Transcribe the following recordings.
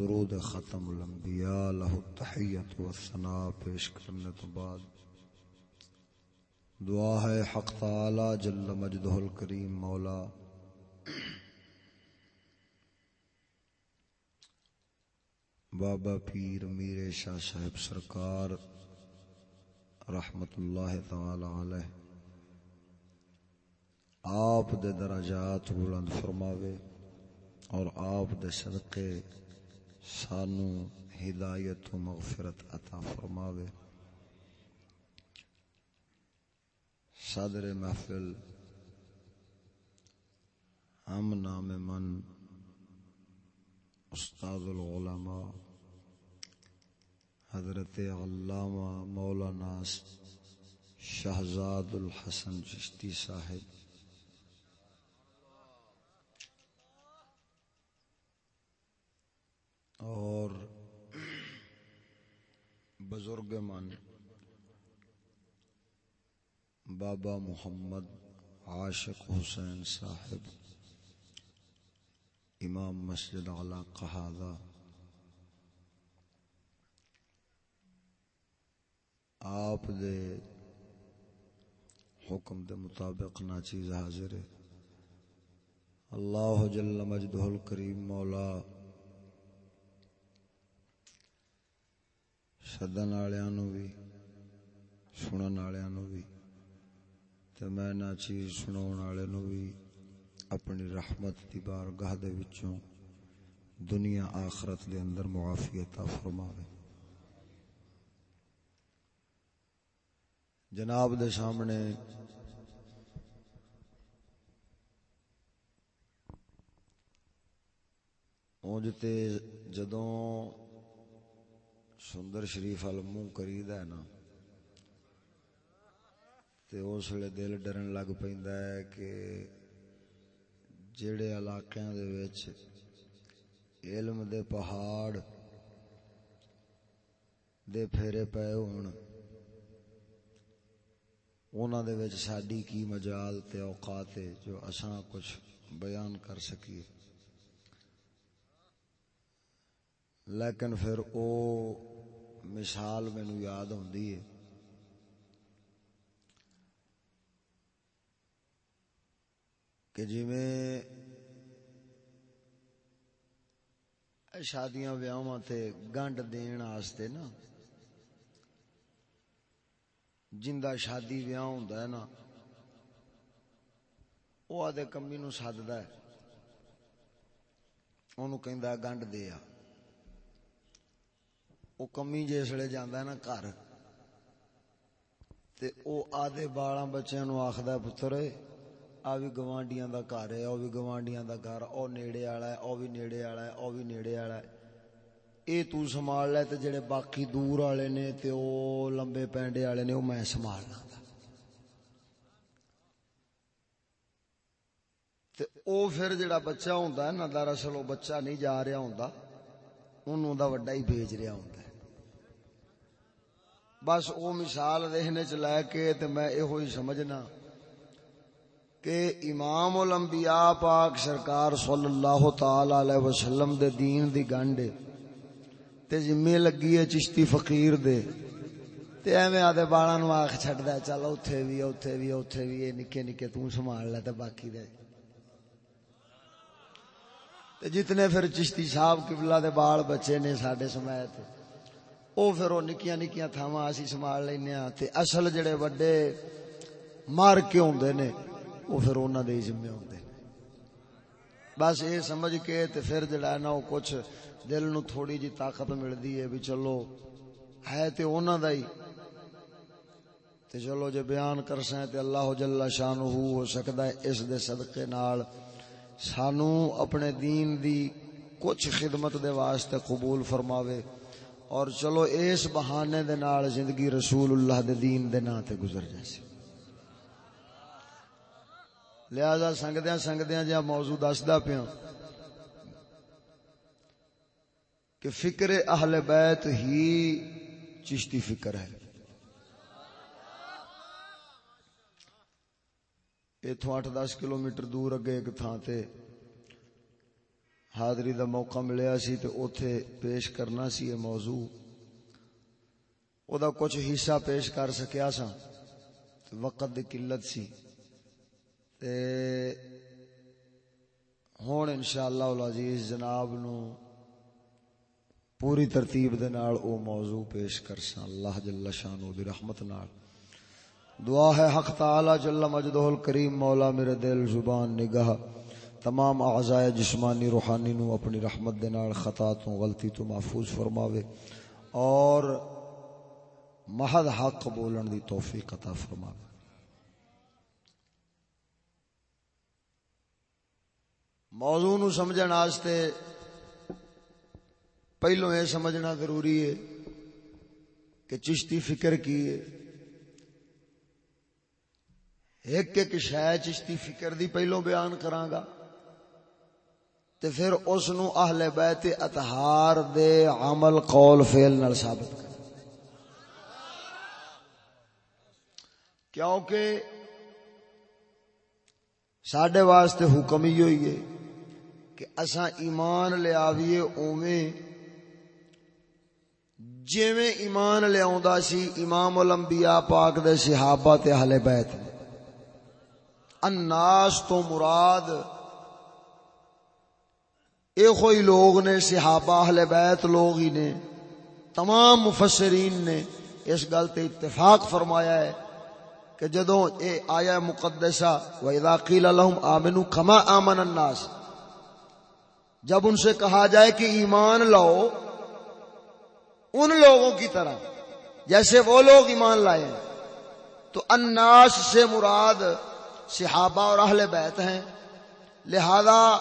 درود ختم الانبیاء، لہو التحیت والثناء پیش کرنے تو بعد۔ دعا ہے حق تعالی جل مجدہ الکریم، مولا۔ بابا پیر میر شاہ صاحب سرکار، رحمت اللہ تعالی علیہ۔ آپ دے درجات بلند فرماوے اور آپ دے صدقے سانو ہدایت و مغفرت عطا فرماوے۔ صدر محفل، ہم نام من استاد العلماء، حضرت علامہ مولانا شہزاد الحسن چشتی صاحب۔ اور بزرگ من بابا محمد عاشق حسین صاحب، امام مسجد علا قہادہ، آپ دے حکم دے مطابق نا چیز حاضر ہے۔ اللہ جل مجدہ الکریم مولا سدن والوں بھی سنن والوں بھی تے میں نہ چیز سنا والے نو بھی اپنی رحمت دی بارگاہ دے وچوں دنیا آخرت دے اندر معافیت فرماوے جناب دے سامنے اونج تے جدوں سندر شریف وال منہ کری نا تو اس ویلے دل ڈرن لگ پہ کہ جڑے علاقے دے وچ علم دے پہاڑ دے پھیرے پے ہون اونا دے وچ ساڈی کی مجال تے اوقات جو اساں کچھ بیان کر سکیے۔ لیکن پھر او مثال مینو یاد آتی ہے۔ کہ جی میں شادیاں ویاواں تے گنڈ دین آستے نا، جندہ شادی ویاہ ہوندا ہے نا وہ آدھے کمی نو سدد ہے انہوں کہندا گنڈ دے آ۔ وہ کمی جسے جانا نا گھر او آدھے بالا بچیا نو آخد پتر آ بھی گوانڈیاں دا گھر ہے وہ بھی گوانڈیاں دا گھر او نیڑے والا ہے او بھی نیڑے والا ہے او بھی نیڑے والا ہے اے تو سنبھال لے تے جڑے باقی دور والے نے تے او لمبے پینڈے والے نے او میں سنبھالنا تے او پھر جڑا بچہ ہوندا ہے نا دراصل او بچہ نہیں جا رہا ہوندا اونوں دا وڈا ہی بھیج رہا ہوندا بس او مثال ذہن چ لے کے تے میں ایہو ہی سمجھنا کہ امام الانبیاء پاک سرکار صلی اللہ تعالی علیہ وسلم دے دین دی گنڈ تے ذمہ لگی ہے چشتی فقیر دے۔ تے ایویں آدے بالاں نو آکھ چھڈدا چل اوتھے وی اوتھے وی اوتھے وی، اے نکے نکے تو سنبھال لے تے باقی دے۔ تے جتنے پھر چشتی صاحب قبلہ دے بال بچے نے ساڈے سمیت او پھر او نکیاں نکیاں تھاواں اسی سنبھال لینے ہاں تے اصل جڑے وڈے مار کے ہوندے نے، او پھر انہاں دے ذمہ ہوندے بس اے سمجھ کے تے پھر جڑا نا، او کچھ دل نو تھوڑی جی طاقت ملدی ہے بھی چلو، ہے تے انہاں دا ہی۔ تے چلو جے بیان کر سیں تے اللہ جل شانہ ہو سکدا ہے اس دے صدقے نال۔ سانو اپنے دین دی کچھ خدمت دے واسطے قبول فرماوے۔ اور چلو اس بہانے دے نال زندگی رسول اللہ دے دین دے نا تے گزر جائے لہذا سنگدیاں سنگدیاں جہاں موضوع دسدا پیا کہ فکر اہل بیت ہی چشتی فکر ہے۔ اتوں اٹھ دس کلو میٹر دور اگے ایک تھان تے حاضری دا موقع ملیا سی تے اوتھے پیش کرنا سی یہ موضوع۔ او دا کچھ حصہ پیش کر سکیا سا۔ وقت دی قلت سی۔ تے ہون انشاءاللہ العزیز جناب نو پوری ترتیب دے نال او موضوع پیش کرساں۔ اللہ جل شانو دی رحمت نال۔ دعا ہے حق تعالی جل مجدہ الکریم مولا میرے دل زبان نگاہ۔ تمام اعضاء جسمانی، روحانی نو اپنی رحمت دے نال خطا تو غلطی تو محفوظ فرماوے اور محض حق بولن دی توفیق عطا فرماوے۔ موضوع نو سمجھن واسطے پہلو یہ سمجھنا ضروری ہے کہ چشتی فکر کی ہے۔ ایک ایک شہ چشتی فکر دی پہلو بیان کرانگا تے پھر اس نو اہل بیت اطہار دے عمل قول فعل نال ثابت کر۔ کیونکہ ساڈے واسطے حکم ہی ہوئی ہے کہ اساں ایمان لے آویے اوویں۔ جویں ایمان لے آوندا سی، امام الانبیاء پاک دے صحابہ تے اہل بیت۔ الناس تو مراد کوئی لوگ نے، صحابہ اہل بیت لوگ ہی نے، تمام مفسرین نے اس گل تے اتفاق فرمایا ہے کہ جدوں اے آیا مقدسہ، وَإِذَا قِيلَ لَهُمْ آمِنُوا كَمَا آمَنَ النَّاسِ، جب ان سے کہا جائے کہ ایمان لاؤ، ان لوگوں کی طرح، جیسے وہ لوگ ایمان لائے ہیں، تو الناس سے مراد صحابہ اور اہل بیت ہیں۔ لہذا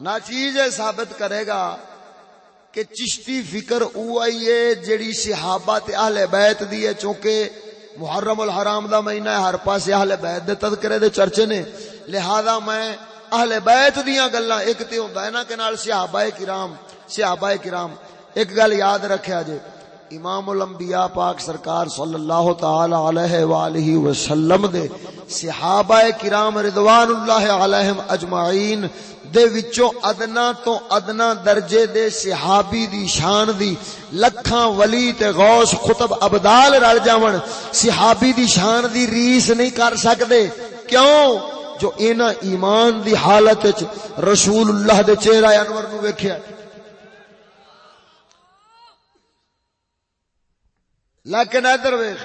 نہ چیز ثابت کرے گا کہ چشتی فکر او آئیے جڑی صحابہ تے اہل بیت دی ہے، چونکہ محرم الحرام دا مہینہ ہے، ہر پاس اہل بیت دے تذکرے دے چرچے نے۔ لہذا میں اہل بیت دیاں گلاں ایک تے ہوندا ہے نا کہ نال صحابہ کرام صحابہ کرام، ایک گل یاد رکھیا جے۔ امام الانبیاء پاک سرکار صلی اللہ تعالی علیہ والہ وسلم دے صحابہ کرام رضوان اللہ علیہم اجمعین دے وچوں ادنا تو ادنا درجے دے صحابی دی شان دی لکھاں ولی تے غوث خطب ابدال رل جاون صحابی دی شان دی ریس نہیں کر سکدے۔ کیوں؟ جو اینا ایمان دی حالت وچ رسول اللہ دے چہرہ انور نو ویکھیا۔ لیکن ادھر ویکھ،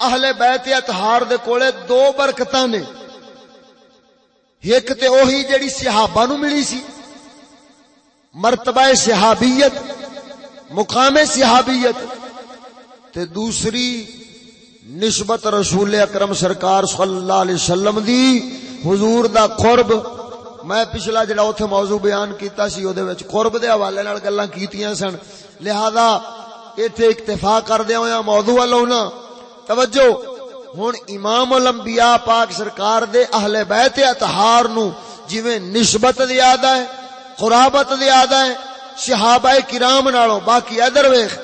اہل بیت اطہار دے کولے دو برکتاں نے۔ ایک تے اوہی جڑی صحابہ نو ملی سی۔ مرتبہ صحابیت، مقام صحابیت۔ تے دوسری نسبت رسول اکرم سرکار صلی اللہ علیہ وسلم دی۔ حضور دا قرب، میں پچھلا جڑا اوتھے موضوع بیان کیتا سی او دے وچ قرب دے حوالے نال گلاں کیتیاں سن۔ لہذا ایتھے اکتفا کر دیا ہویا ہاں موضوع نا۔ توجہ ہوں امام الانبیاء پاک سرکار دے اہل بیت اطہار نو جویں نسبت زیادہ ہے قرابت زیادہ ہے صحابہ کرام نالوں باقی ادھر ویکھ۔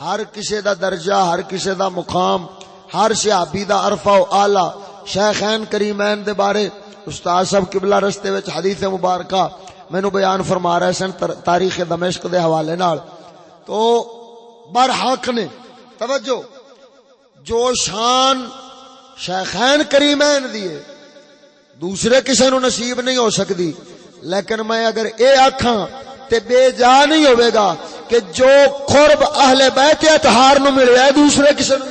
ہر کسے دا درجہ، ہر کسے دا مقام، ہر صحابی دا عرفہ و اعلی شیخین کریمین دے بارے استاد صاحب قبلہ رستے وچ حدیث مبارکہ مینوں بیان فرما رہے سن تاریخ دمشق دے حوالے نال۔ تو برحق نے۔ توجہ۔ جو شان شیخین کریمین دیے دوسرے کسی نو نصیب نہیں ہو سکتی لیکن میں اگر اے آکھاں تے بے جا نہیں ہوئے گا کہ جو قرب اہل بیت اتحار نو ملے ہے دوسرے کسی نو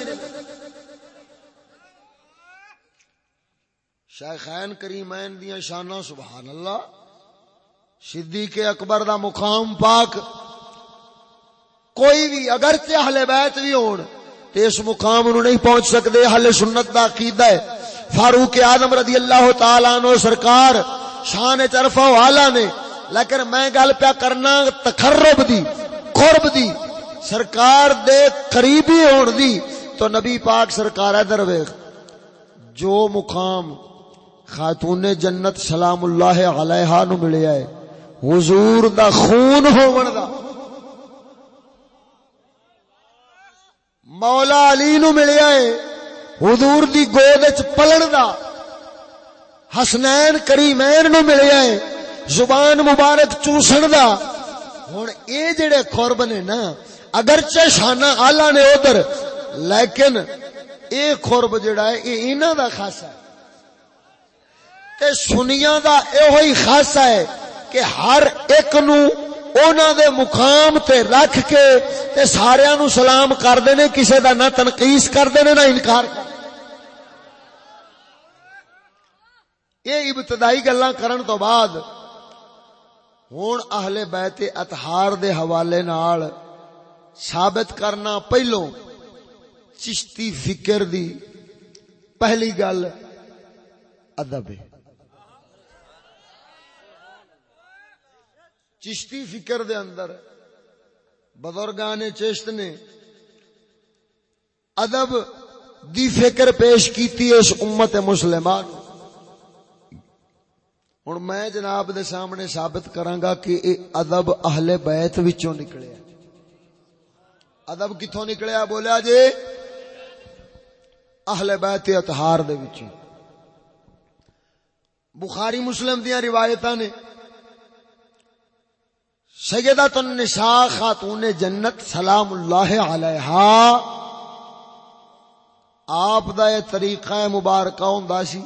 شیخین کریمین دیا شانہ سبحان اللہ۔ صدیق اکبر دا مقام پاک۔ کوئی بھی اگر تے اہل بیت بھی ہون تے اس مقام نو نہیں پہنچ سکدے اہل سنت دا عقیدہ ہے۔ فاروق اعظم رضی اللہ تعالی عنہ سرکار شان طرفا والا نے، لیکن میں گل پیا کرنا، تقرب دی، قرب دی، سرکار دے قریبی ہون دی، تو نبی پاک سرکار ادھر ویکھ۔ جو مقام خاتون جنت سلام اللہ علیہا نو ملیا ہے، حضور دا خون ہون دا۔ مولا علی نو ملیا ہے۔ حضور دی گود وچ پلن دا۔ حسنین کریمین نو ملیا ہے۔ زبان مبارک چوسن دا۔ ہوں اے جڑے خورب نے نا، اگرچہ شانہ آلہ نے ادھر، لیکن اے خورب جڑا ہے، اے انہاں دا خاصا ہے۔ تے سنیاں دا اے ہوئی خاصا ہے کہ ہر ایک نو اونا دے مقام تے رکھ کے تے سارے نو سلام کر دینے کسے دا نہ تنقیس کر دینے نہ انکار کر یہ ابتدائی گلا کرن تو بعد ہوں اہل بیت اتہار دے حوالے نال ثابت کرنا پہلو چشتی فکر دی پہلی گل ادب ہے۔ چشتی فکر دے اندر، بزرگان چشت نے ادب دی فکر پیش کیتی اس امت مسلمان ہوں میں جناب دے سامنے ثابت کرانگا کہ اے ادب اہل بیت وچوں نکلے ادب کتوں نکلیا بولیا جی اہل بیت اتہار دے وچوں۔ بخاری مسلم دیا روایت نے سیدہ النساء خاتون جنت سلام اللہ علیہا۔ آپ دا یہ طریقہ مبارکہ ہوندا سی۔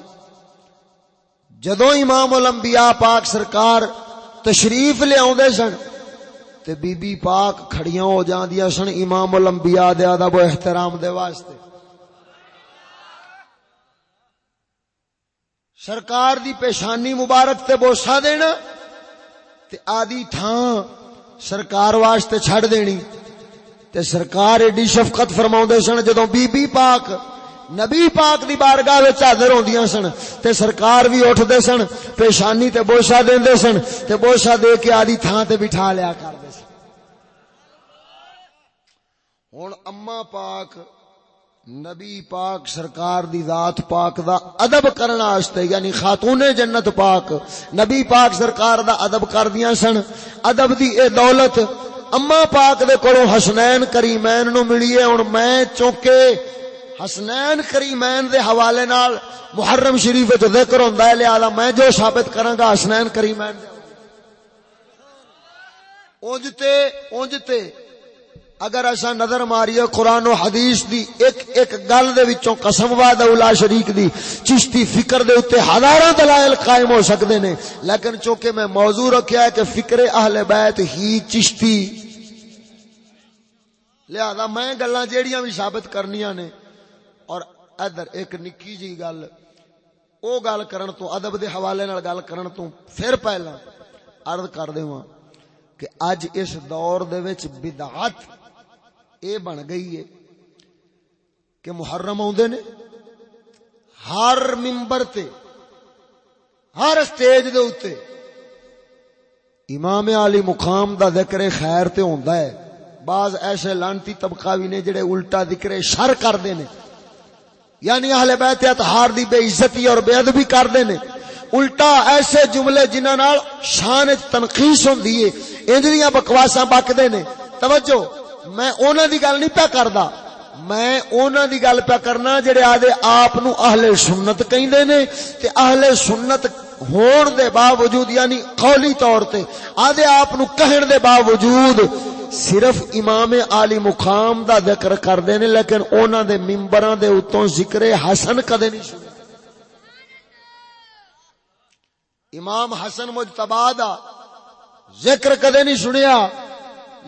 جدو امام الانبیاء پاک سرکار تشریف لے آوندے سن تے بی بی پاک کھڑیاں ہو جاندیاں سن امام الانبیاء دے ادب و احترام دے واسطے۔ سرکار دی پیشانی مبارک تے بوسا دینا۔ تے آدی تھان سرکار واسطے چھڑ دینی۔ تے سرکار ایڈی شفقت فرماؤں سن جدوں بی بی پاک، نبی پاک دی بارگاہ وچ حاضر ہوندیاں سن، تے سرکار بھی اٹھدے سن، پیشانی تے بوسا دیندے سن، تے بوسا دے کے آدی تھان تے بٹھا لیا کر سن۔ ہن اما پاک نبی پاک سرکار دی ذات پاک دا ادب کرنا واسطے یعنی خاتون جنت پاک، نبی پاک سرکار دا ادب کر دیاں سن، ادب دی اے دولت اما پاک دے کولوں حسنین کریمین نو ملی ہے ہن میں چونکہ حسنین کریمین دے حوالے نال محرم شریف وچ ذکر ہوندا ہے، لہذا میں جو ثابت کراں گا حسنین کریمین دے۔ اونج تے اونج تے اگر ایسا نظر ماریے قرآن و حدیث دی، ایک ایک گل دے وچوں قسم وعدہ اولا شریک دی، چشتی فکر دے اوتے ہزاراں دلائل قائم ہو سکدے نے۔ لیکن چونکہ میں موضوع رکھیا ہے کہ فکر اہل بیت ہی چشتی۔ لہذا میں گلاں جیڑیاں بھی ثابت کرنیاں نے۔ اور ادھر ایک نکی جی گل، او گل کرن تو، ادب دے حوالے نال گل کرن تو پھر پہلا عرض کر دیواں کہ اج اس دور دے وچ بدعت اے بن گئی ہے کہ محرم آدھے نے ہر ممبر تے، ہر سٹیج دے اتے امام علی مقام دا ذکر خیر تے ہوندا ہے۔ بعض ایسے لانتی طبقہ بھی نے جڑے الٹا ذکر شر کردے نے۔ یعنی اہل بیت اطہار دی بے عزتی اور بے ادبی کردے نے۔ الٹا ایسے جملے جنہاں نال شان تنقیس ہوندی ہے انج دیاں بکواساں بکدے نے۔ توجہ! میں اونا دی گل نہیں پیا کردا۔ میں اونا دی گل پیا کرنا جڑے آدھے آپ نو اہل سنت کہندے نے تے اہل سنت ہون دے باوجود یعنی قولی طور تے آدھے آپ نو کہن دے باوجود صرف امام علی مقام دا ذکر کردے نے لیکن اونا دے ممبراں دے اتوں ذکر حسن کدے نہیں سنیا امام حسن مجتبا دا ذکر کدے نہیں سنیا۔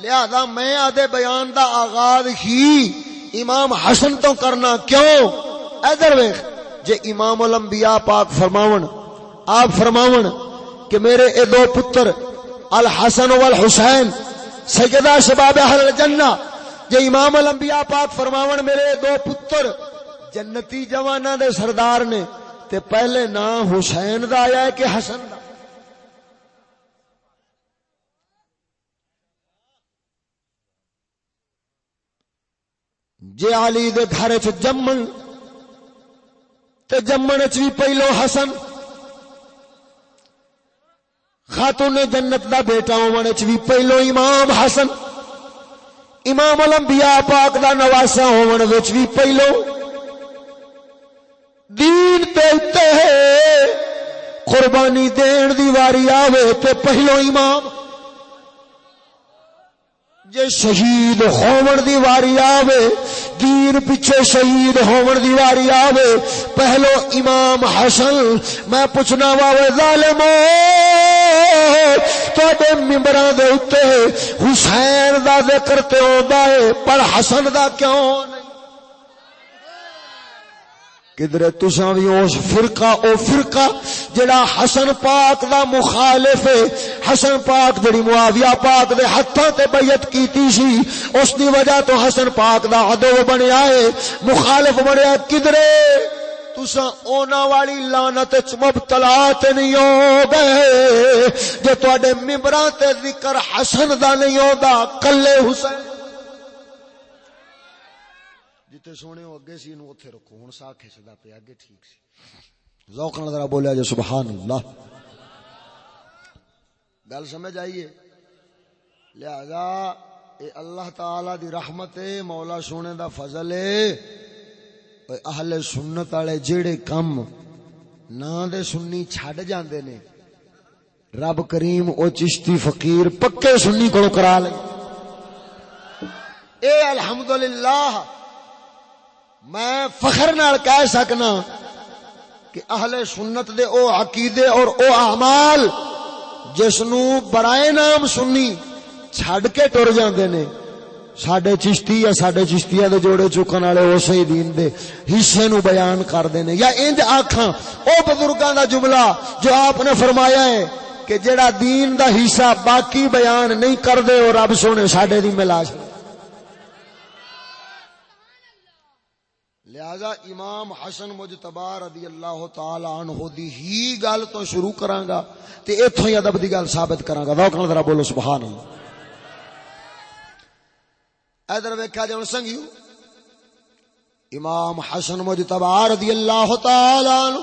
لہذا میں آدھے بیان دا آغاز ہی امام حسن تو کرنا کیوں؟ ادھر ویخ جے امام الانبیاء پاک فرماون، آپ فرماون کہ میرے اے دو پتر، الحسن والحسین، سیدہ شباب اہل الجنہ، جے امام الانبیاء پاک فرماون میرے دو پتر، جنتی جوانہ دے سردار نے، تے پہلے نام حسین دا آیا ہے کہ حسن دا؟ جے علی دے گھر چ جمن، تے جمن چ بھی پہلو حسن۔ خاتون جنت دا بیٹا ہون چ بھی پہلو امام حسن۔ امام الانبیاء پاک دا نواسا ہون وچ بھی پہلو۔ دین تے تے قربانی دین دی واری آوے تے پہلو امام۔ جے شہید ہون دی واری آوے، دین پیچھے شہید ہون دی واری آوے، پہلو امام حسن، میں پوچھنا واوے، ظالمو، تواڈے ممبراں دے اوتے حسین دا ذکر تے ہوندا ہے، پر حسن دا کیوں نہیں کدھر تساں بھی اس فرقہ، او فرقہ جڑا حسن پاک دا مخالف ہے۔ حسن پاک جڑی معاویہ پاک دے ہتھاں تے بیعت کیتی سی، اس دی وجہ تو حسن پاک دا عدو بنیا ہے۔ مخالف بنیا کدھر تساں اونا والی لعنت وچ مبتلا تے نہیں ہو گئے۔ جے تواڈے ممبراں تے ذکر حسن دا نہیں ہوندا، کلے حسین جتے سونے ہو اگے سی نو اوتھے رکھو ہن سا کھچدا پیا اگے ٹھیک سی ذوق نال ذرا بولیا جو سبحان اللہ گل سمجھ آئیے لہذا اے اللہ تعالی دی رحمت ہے مولا سونے دا فضل ہے اہل سنت والے جڑے کم نا دے سنی چھڈ جاندے نے رب کریم او چشتی فقیر پکے سنی کو کرا لے اے الحمدللہ میں فخر نال کہہ سکنا کہ اہل سنت دے او عقیدے اور او اعمال جس نو برائے نام سنی چھڈ کے ٹر جاندے نے۔ ساڈے چشتی یا ساڈے چشتیا دے جوڑے چکن والے اسی دین دے حصے نو بیان کردے نے۔ یا انج آکھاں، او بزرگاں دا جملہ جو آپ نے فرمایا ہے کہ جڑا دین دا حصہ باقی بیان نہیں کردے اور رب سونے ساڈے دی ملا چھڑے لہذا امام حسن مجتبا رضی اللہ تعالی عنہ دی ہی گل تو شروع کراں گا تے ایتھوں ہی ادب دی گل ثابت کراں گا ذوق ذرا بولو سبحان اللہ ادھر ویکھا جے ہن سنگیو۔ امام حسن مجتبا رضی اللہ تعالی عنہ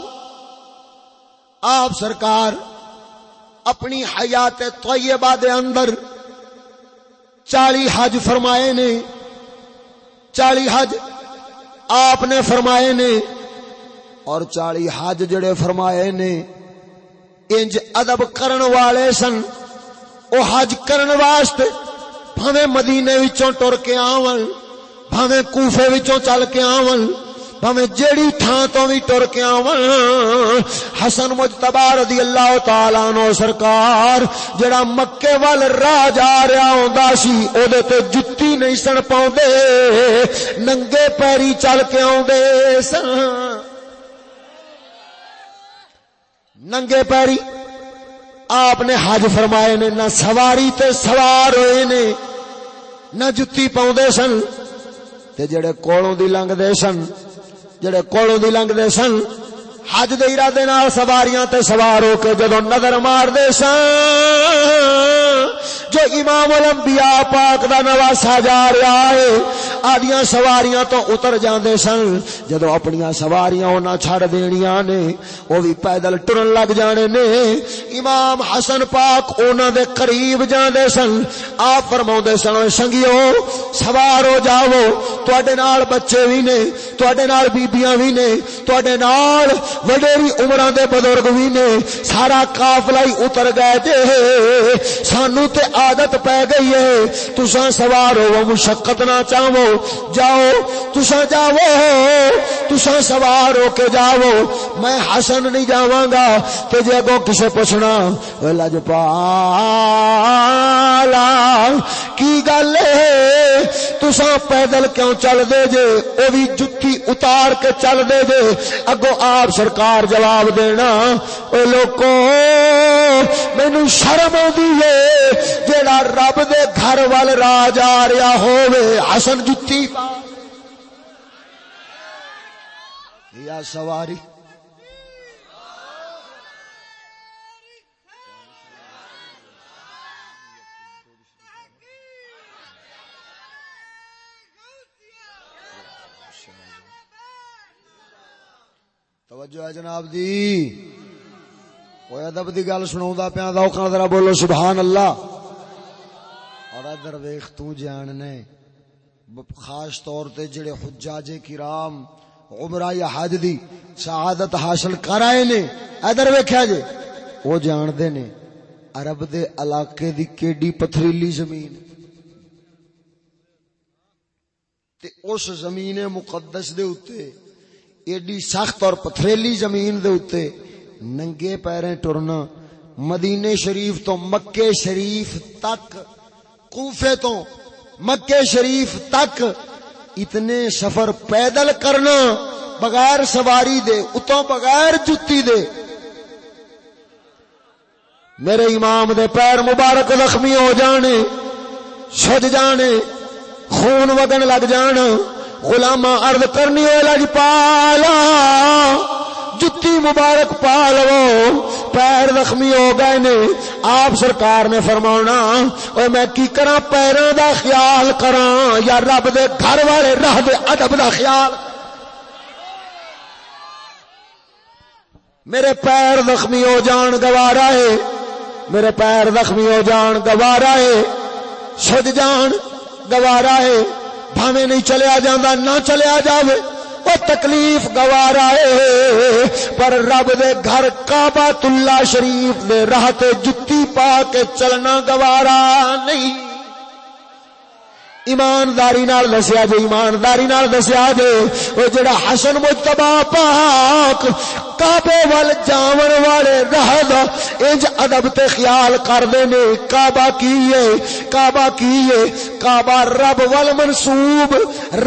آپ سرکار اپنی حیات طیبہ دے اندر چالی حج فرمائے نے۔ چالی حج آپ نے فرمائے نے اور چالی حج جڑے فرمائے نے، انج ادب کرن والے سن، او حج کرن واسطے بھاویں مدینے وچوں ٹر کے آون بھاویں کوفے وچوں چل کے آون بھاویں جیڑی تھان تو بھی ٹر کے آون حسن مجتبی رضی اللہ تعالی عنہ سرکار، جڑا مکے وال راہ جا رہا ہوندا سی او دے تے جُتی نہیں سن پاوندے ننگے پیری چل کے آوندے سن ننگے پیری، آپ نے حج فرمائے نے، نہ سواری تے سوار ہوئے نے، نہ جُتی پاوندے سن۔ تے جڑے کولوں دی لنگ دے سن جڑے کولوں دی لنگ دے سن، حج دے ارادے نال سواریاں تے سوار ہو کے جدوں نظر مار دے سن۔ جو امام الانبیاء پاک دا نواسا جا رہا ہے، آدیاں سواریاں تو اتر جاندے سن۔ جدو اپنی سواریاں انہاں چھڑ دینیاں نے، وہ بھی پیدل ٹرن لگ جانے نے۔ امام حسن پاک انہاں دے قریب جاندے سن۔ آپ فرماؤندے سن سنگیو، سوار ہو جاؤ۔ تواڈے نال بچے بھی نے، تواڈے نال بیبییاں بھی نے، تواڈے نال وڈیری عمراں دے بزرگ بھی نے۔ سارا قافلہ ہی اتر گئے تے، سانو تے عادت پہ گئی ہے۔ تساں سوار ہو، مشقت نہ چاہو۔ جاؤ، تساں جاؤ۔ تساں سوار ہو کے جاؤ۔ میں حسن نہیں جاواں گا کہ جے اگوں کسے پوچھنا لج پالا کی گل ہے؟ تساں پیدل کیوں چل دے جے؟ او بھی جتی اتار کے چل دے جے۔ اگوں آپ سرکار جواب دینا۔ او لوکو، مینوں شرم آندی ہے۔ جیڑا رب دے گھر وال راہ جا رہا ہووے، حسن جتی۔ یا سواری۔ توجہ ہے جناب دی۔ کوئی ادب دی گل سنا پیا دوکھا ذرا بولو، سبحان اللہ۔ اور ادھر ویخ تو جاننے خاص طور تے جڑے حجاج کرام عمرہ یا حج دی سعادت حاصل کر آئے نے، ادھر ویکھیا جے وہ جاندے نے، عرب دے علاقے دی کیڈی پتھریلی زمین۔ تے اس زمین مقدس دے اوتے، ایڈی سخت اور پتھریلی زمین دے اوتے ننگے پیریں ٹرنا مدینے شریف تو مکے شریف تک کوفے تو مکے شریف تک اتنے سفر پیدل کرنا بغیر سواری دے، اتوں بغیر جتی دے۔ میرے امام دے پیر مبارک زخمی ہو جانے، سج جانے، خون وگن لگ جان غلامہ ارد کرنی ہو لج پالا۔ جتی مبارک پا لو۔ پیر زخمی ہو گئے نے۔ آپ سرکار نے فرمانا اور میں کی کرا پیروں دا خیال کرا یا رب دے گھر والے راہ دے ادب دا خیال۔ میرے پیر زخمی ہو جان گوارا ہے۔ میرے پیر زخمی ہو جان گوارا ہے۔ سج جان گوارا ہے۔ بھاوے نہیں چلیا جانا نہ چلیا جاوے۔ وہ تکلیف گوارا ہے۔ پر رب دے گھر کعبہ اللہ شریف دے راہ تے جتی پا کے چلنا گوارا نہیں۔ ایمانداری نال دسیا جے، ایمانداری نال دسیا جے، او جڑا حسن مجتبا پاک، کعبے ول جاون والے راہ دا، انج ادب تے خیال کردے نے، کعبہ کیے کعبہ کیے کعبہ رب ول منسوب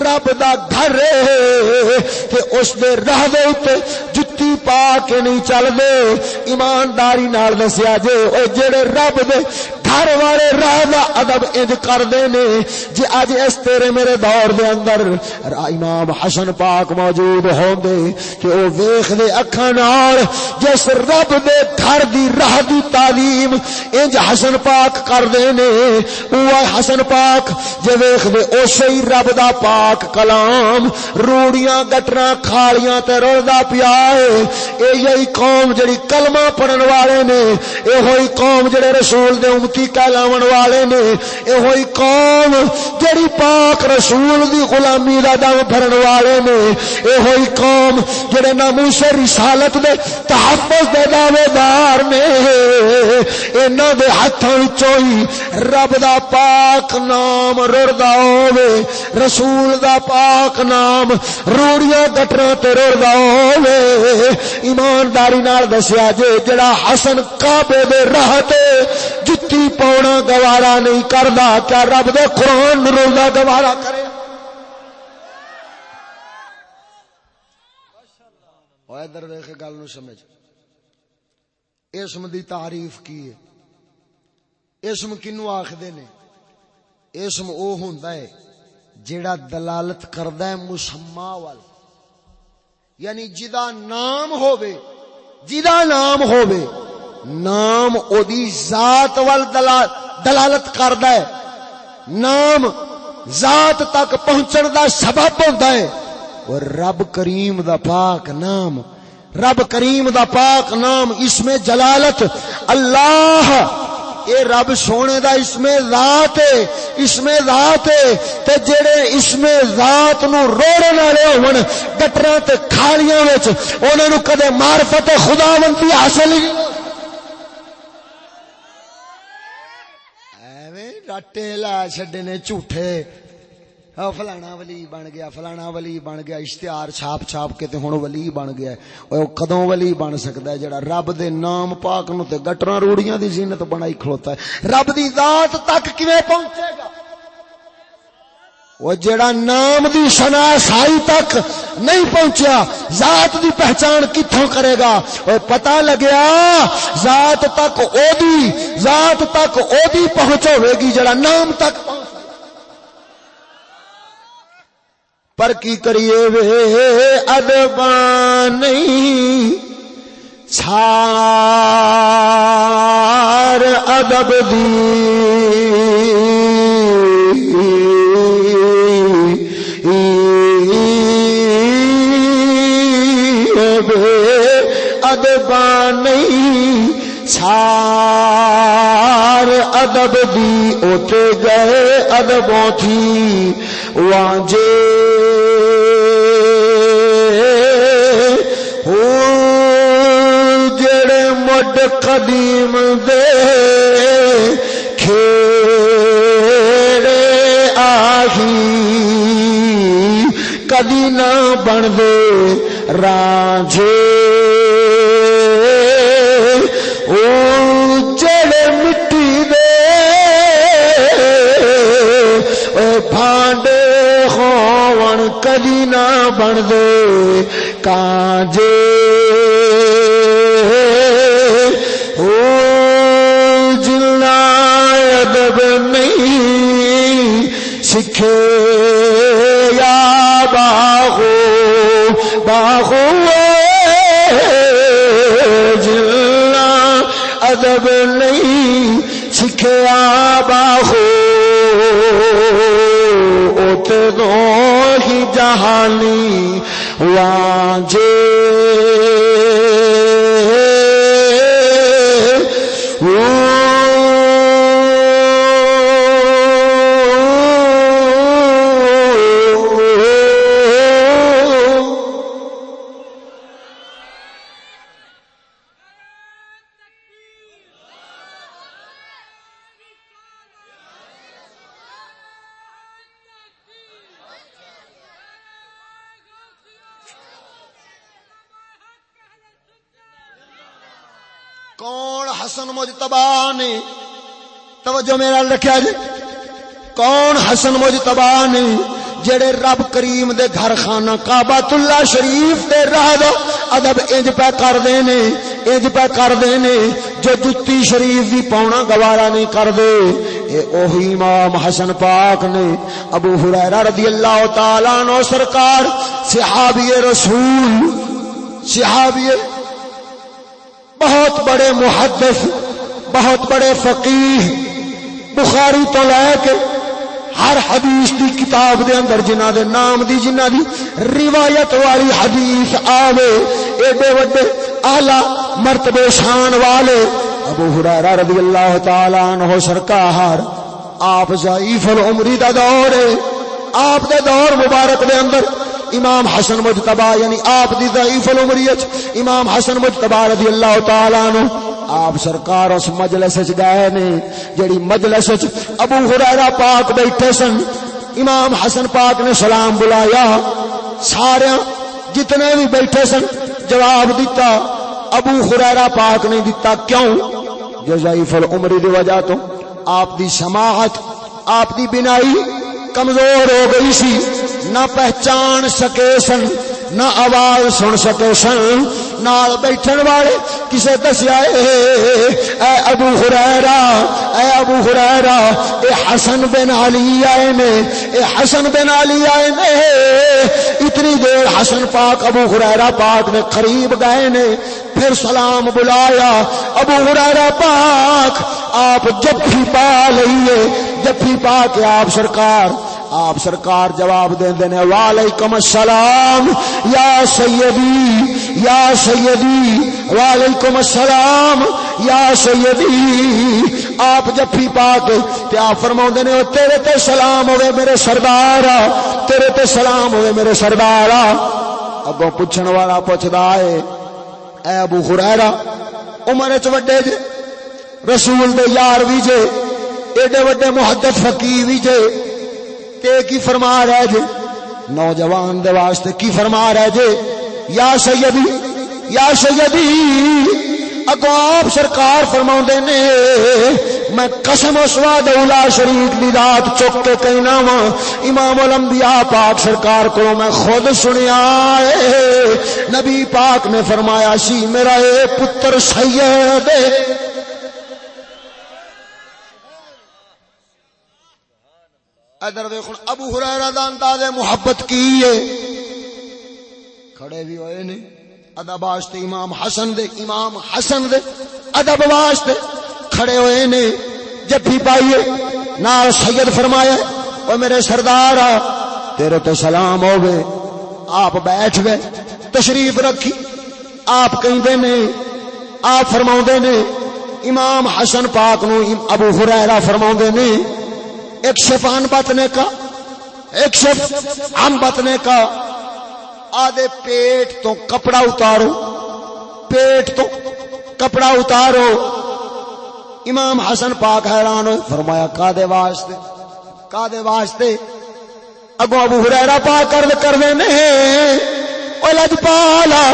رب دا گھر ہے، تے اس دے راہ دے اوتے جُتی پا کے نہیں چل دے ایمانداری نال دسیا جے، او جڑے رب دے گھر والے راہ دا ادب انج کردے نے۔ جے اج اس تیرے میرے دور دے اندر امام حسن پاک موجود ہوندے کہ او ویکھ دے اکھاں نال جس رب دے گھر دی راہ دی تعلیم انج حسن پاک کردے نے۔ او حسن پاک، جے ویکھ دے اوسے ہی رب دا پاک کلام، روڑیاں، گٹراں، کھالیاں تے رلدا پیا اے یہی قوم جڑی کلمہ پڑھن والے نے، اے ہوئی قوم جڑے رسول دے امتی کہلاون والے نے اے ہوئی قوم جڑی پاک رسول دی غلامی دا دم بھرن والے نے اے ہوئی قوم جڑے ناموس رسالت دے تحفظ دے دعوے دار نے۔ انہاں دے ہتھاں وچوں ہی رب دا پاک نام رڑدا ہوے رسول دا پاک نام روڑیاں گٹراں تے رڑدا ہوے ایمانداری نال دسیا جے، جڑا حسن کعبے دے راہ تے جتی پاؤنا گوارا نہیں کردا کیا رب دے قرآن روزہ گوارا کرے؟ ادھر ویخ گل نو سمجھ۔ اسم دی تعریف کی ہے؟ اسم کنو آخدے نے؟ اسم او ہوندا ہے جیڑا دلالت کردا ہے مسما وال۔ یعنی جدا نام ہووے جدا نام ہووے۔ نام او دی ذات وال دلالت کردا ہے۔ نام ذات تک پہنچن دا سبب ہوندا ہے۔ اور رب کریم دا پاک نام، رب کریم دا پاک نام اس میں جلالت۔ اللہ، اے رب سونے دا اس میں ذات ہے اس میں ذات ہے۔ تے جڑے اس میں ذات نو روڑن والے ہون، گٹراں تے کھالیاں وچ، انہاں نو کدے معرفت خداوندی حاصل نہیں۔ ٹاٹے لا چڈے نے جھوٹے فلانا ولی بن گیا فلانا ولی بن گیا اشتہار چھاپ چھاپ کے تے ہن ولی بن گیا او کدوں ولی بن سکدا ہے جڑا رب دے نام پاک نو تے گٹراں روڑیاں دی زینت بنائی کھلوتا ہے رب دی ذات تک کیویں پہنچے گا وہ جڑا نام دی شناسائی تک نہیں پہنچیا، ذات دی پہچان کتوں کرے گا؟ وہ پتا لگیا، ذات تک او دی، ذات تک او دی پہنچ ہوئے گی، جڑا نام تک پر کی کریے وے ادبان نہیں؟ چھار ادب دی۔ ادب نہیں چھار ادب دی اوتے گئے ادبوں تھی وانجے۔ جڑے مڈ قدیم دے، کھیڑے آہی، کدی نہ بن دے۔ رانجے او جڑے مٹی دے بھانڈے ہون کدی نہ بن دے کانجے سکھے یا باہو باہو جلنا ادب نہیں سکھیا باہو اوتے ہی جہانی واجے۔ کون حسن مجتبا نے؟ توجہ میرا رکھا جی. کون حسن مجتبا نے جڑے رب کریم دے گھر خانہ کعبۃ اللہ شریف دے راہ دو ادب انج پہ کر دے نے، انج پہ کر دے نے، جو جتی شریف دی پاؤنا گوارا نہیں کر دے اے اوہی امام حسن پاک نے ابو ہریرہ رضی اللہ تعالی عنہ سرکار، صحابی رسول، صحابی بہت بڑے محدث، بہت بڑے فقیہ، بخاری تو لے کے ہر حدیث دی کتاب دے اندر جنہ دے نام دی جنہ دی روایت والی حدیث آوے ایڈے وڈے اعلی مرتبے شان والے۔ ابو ہریرہ رضی اللہ تعالی عنہ سرکار، آپ ضعیف العمری دا دور ہے۔ آپ دے دور مبارک دے اندر امام حسن مجتبا یعنی آپ دی ضعیف العمریت، امام حسن مجتبا رضی اللہ تعالی عنہ، آپ سرکار اس مجلس وچ گئے نے، جڑی مجلس وچ ابو ہریرہ پاک بیٹھے سن، امام حسن پاک نے سلام بلایا سارے جتنے بھی بیٹھے سن، جواب دیتا ابو ہریرہ پاک نے دیتا کیوں؟ جو ضعیف العمری دی وجہ تو آپ دی سماعت آپ دی بنائی کمزور ہو گئی سی۔ نہ پہچان سکے سن، نہ آواز سن سکے سن۔ نال بیٹھن والے کسے دسیا، اے ابو ہریرا اے ابو ہریرا اے حسن بن علی آئے نے، اے حسن بن علی آئے نے۔ اتنی دیر حسن پاک، ابو ہریرا پاک نے قریب گئے نے، پھر سلام بلایا۔ ابو ہریرا پاک، آپ جب بھی پا لئیے، جب بھی پا کے آپ سرکار آپ سرکار جواب دیں دینے وعلیکم السلام، یا سیدی یا سیدی، وعلیکم السلام، یا سیدی۔ آپ جب بھی پاک کیا فرماؤں دینے تیرے تے سلام ہوئے میرے سردارا تیرے تے سلام ہوئے میرے سردارا اگو پچھن والا پچھ دائے اے ابو خریرہ عمر چوڑے جے، رسول دے یار بھی جے، ایڈے وڈے محدث فقیر بھی جے۔ تے کی فرما رہے جے؟ نوجوان دے واسطے کی فرما رہے جے؟ یا سیدی یا سیدی اگو آپ سرکار فرما نے، میں قسم اسوا دولا شریف دی رات چک کے کہنا وا امام الانبیاء پاک سرکار کو میں خود سنیا اے نبی پاک نے فرمایا، سی میرا اے پتر سید ادھر دیکھ ابو ہرا دا انداز محبت کی ہے۔ کھڑے بھی ہوئے نے ادب واسطے امام حسن دے، امام حسن دے، ادب واسطے کھڑے ہوئے نے جب بھی پائیے، نال سید فرمایا، او میرے سردار تیرے تو سلام ہو گئے۔ آپ بیٹھ گئے، تشریف رکھی۔ آپ کہیں نے آپ فرما نے امام حسن پاک نو ابو ہریرہ فرما نے ایک شف ان بتنے کا، ایک شف ہم بتنے کا۔ آدھے پیٹ تو کپڑا اتارو، پیٹ تو کپڑا اتارو۔ امام حسن پاک حیران ہوئے، فرمایا کا دے واسطے کا دے واسطے؟ اگو ابو ہریرا پاک کرد کردے نے او لجپالا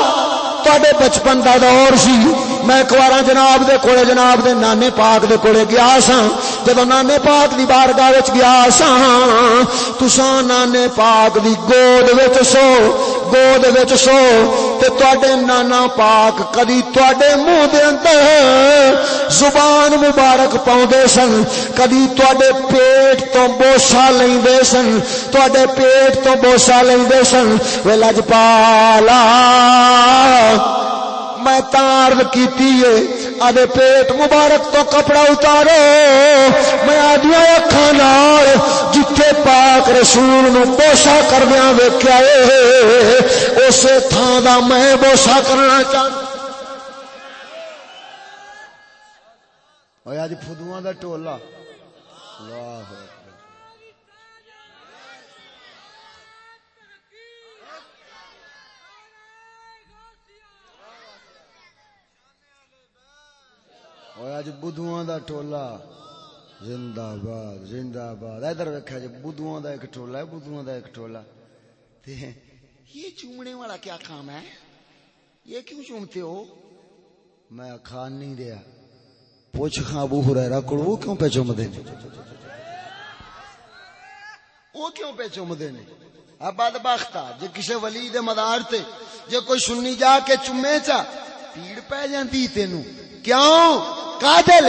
تواڈے بچپن دا دور سی۔ میں ایک بار جناب دے کولے، جناب دے نانے پاک دے کولے گیا سا جدو نانے پاک دی بارگاہ وچ گیا سا تساں نانے پاک دی گود وچ سو، گود وچ سو۔ تے تواڈے نانا پاک کدی تواڈے منہ دے اندر زبان مبارک پاوندے سن، کدی تواڈے پیٹ تو بوسا لیندے سن۔ تواڈے پیٹ تو بوسا لیندے سن۔ وے لجپالا میں تارد کیتی ہے۔ آدھے پیٹ مبارک تو کپڑا اتارو۔ میں آدھیا اکھا نال جتھے پاک رسول نو بوسا کردیا ویکیا اسے تھان دا میں بوسا کرنا چاہتا اج فدو دا ٹولا اج بدھواں دا ٹولا زندہ باد زندہ باد ادھر ویکھا جی بدھواں دا ایک ٹولا ہے بدھواں دا ایک ٹولا تے یہ چومنے والا کیا کام ہے یہ کیوں چومتے ہو میں کھان نہیں دیا پوچھ خاں ابو ہریرہ کڑ وہ کیوں پہ چوم دے وہ کیوں پہ چوم دے نے اباد بختا جے کسے ولی دے مدار تے جے کوئی سننی جا کے چومے چا پیڑ پہ جاندی تینوں کیوں؟ قاتل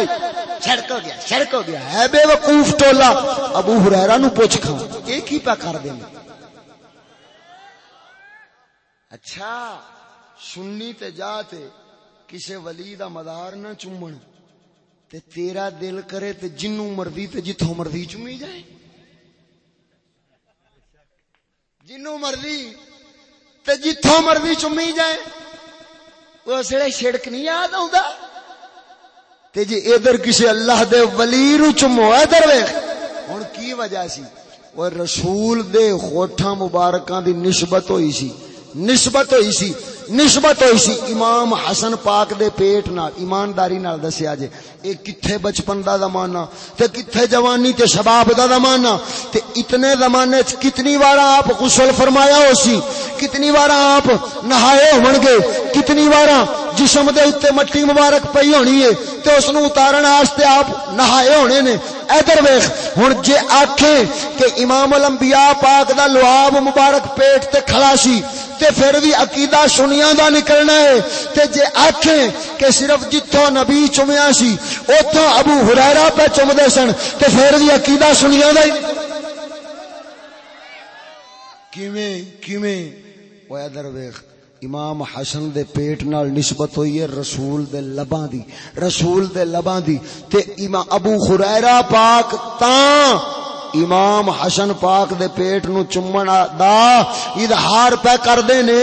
چھڑک ہو گیا چھڑک ہو گیا۔ ہے بے وقوف ٹولا، ابو ہریرہ نو پوچھ کھا ایک ہی پہ کر دیں؟ اچھا سننی تے جاتے کسے ولی دا مدار نہ چومن۔ تے تیرا دل کرے تے جنوں مردی تے جتھوں مردی چومی جائے۔ جنوں مردی تے جتھوں مردی چومی جائے۔ وہ اسڑے چھڑک نہیں یاد آوندا؟ تے جی ادھر کسی اللہ دے ولی رو چمو ادھر ویکھ ہن کی وجہ سی؟ وہ رسول دے ہوٹھاں مبارکاں دی نسبت ہوئی سی، نسبت ہوئی سی۔ نسبت ہوئی سی، امام حسن پاک دے پیٹ نال، ایمانداری نال دسیا جے، اے کتھے بچپن دا زمانہ، تے کتھے جوانی تے شباب دا زمانہ، تے اتنے زمانے چ کتنی بار آپ غسل فرمایا ہو سی، کتنی بار آپ نہائے ہون گے، کتنی بار جسم دے اوتے مٹی مبارک پئی ہونی ہے، تے اس نو اتارن واسطے آپ نہائے ہونے نے ادھر ویکھ ہن جے آکھیں کہ امام الانبیاء پاک دا لعاب مبارک پیٹ تے کھڑا سی، تے پھر بھی عقیدہ سنیاں دا نکلنا ہے۔ تے جے آکھیں کہ صرف جتھوں نبی چمیا سی اوتھوں ابو ہریرہ پہ چمدے سن، تے پھر بھی عقیدہ سنیاں دا کیویں کیویں؟ او ادھر ویکھ امام حسن دے پیٹ نال نسبت ہوئی ہے رسول دے لباں دی، رسول دے لباں دی۔ تے امام ابو ہریرہ پاک تاں امام حسن پاک دے پیٹ نو چمن دا اظہار پہ کر دے نے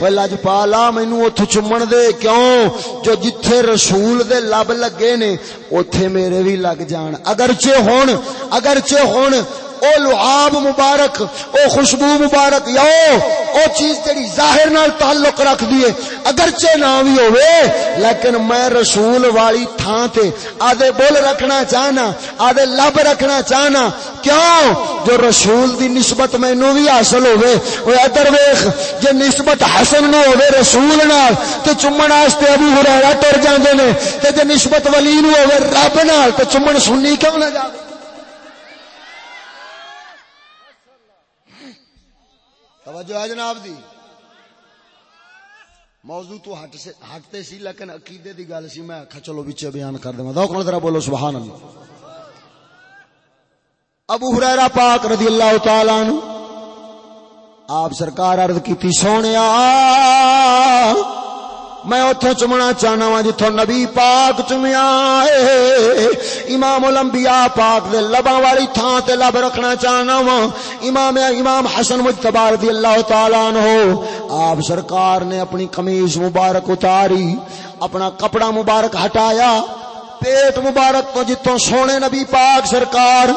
او لجپالا مینوں اوتھ چمن دے، کیوں؟ جو جتھے رسول دے لب لگے نے، اوتھے میرے بھی لگ جان۔ اگرچہ ہن اگرچہ ہن او لعاب مبارک، او خوشبو مبارک، یا او چیز تیری ظاہر نال تعلق رکھ دیے اگرچہ نہ بھی ہوئے، لیکن میں رسول والی تھان تے آدھے بول رکھنا چاہنا، آدھے لب رکھنا چاہنا۔ کیوں؟ جو رسول دی نسبت میں نو بھی حاصل ہوئے وہ ادھر ویخ جو نسبت حسن نو ہوئے رسول نال تو چمن آستے ابو ہریرہ ٹر جاندے نے، تے جو نسبت ولی نو ہوئے رب نال تو چمن سننی کیوں نہ جاندے توجہ ہے جناب دی؟ موضوع تو ہٹ سے ہٹتے سی، لیکن عقیدے دی گل سی، میں آخا چلو بچے بیان کر دوں دو ذرا بولو، سبحان اللہ۔ ابو ہریرا پاک رضی اللہ تعالی عنہ آپ سرکار عرض کیتی سونیا میں اتو چمنا چاہنا وا جتوں نبی پاک چمیا امام الانبیاء پاک دے لباں والی تھان تے لب رکھنا چاہنا وا امام امام حسن مجتبی رضی اللہ تعالی عنہ، آپ سرکار نے اپنی قمیض مبارک اتاری، اپنا کپڑا مبارک ہٹایا۔ پیٹ مبارک کو جتوں سونے نبی پاک سرکار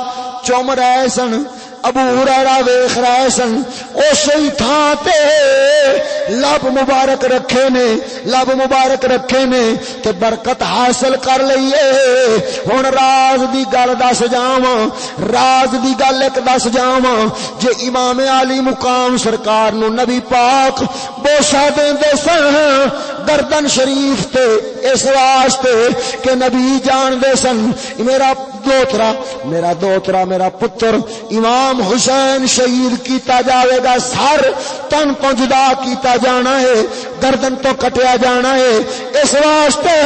چوم رہے سن ابو ہریرہ ویکھ رہے سن اسی تھان تے لب مبارک رکھے نے، لب مبارک رکھے نے تے برکت حاصل کر لئیے۔ ہن راز دی گل دس جاواں، راز دی گل ایک دس جاواں جے امام علی مقام سرکار نو نبی پاک بوسا دیندے سن۔ گردن شریف تے اس واسطے کہ نبی جان دے سن۔ میرا دوترا میرا دوترا، میرا پتر امام امام حسین شہید کیتا جاوے گا، سر تن تو جدا کیتا جانا ہے، گردن تو کٹیا جانا ہے۔ اس واسطے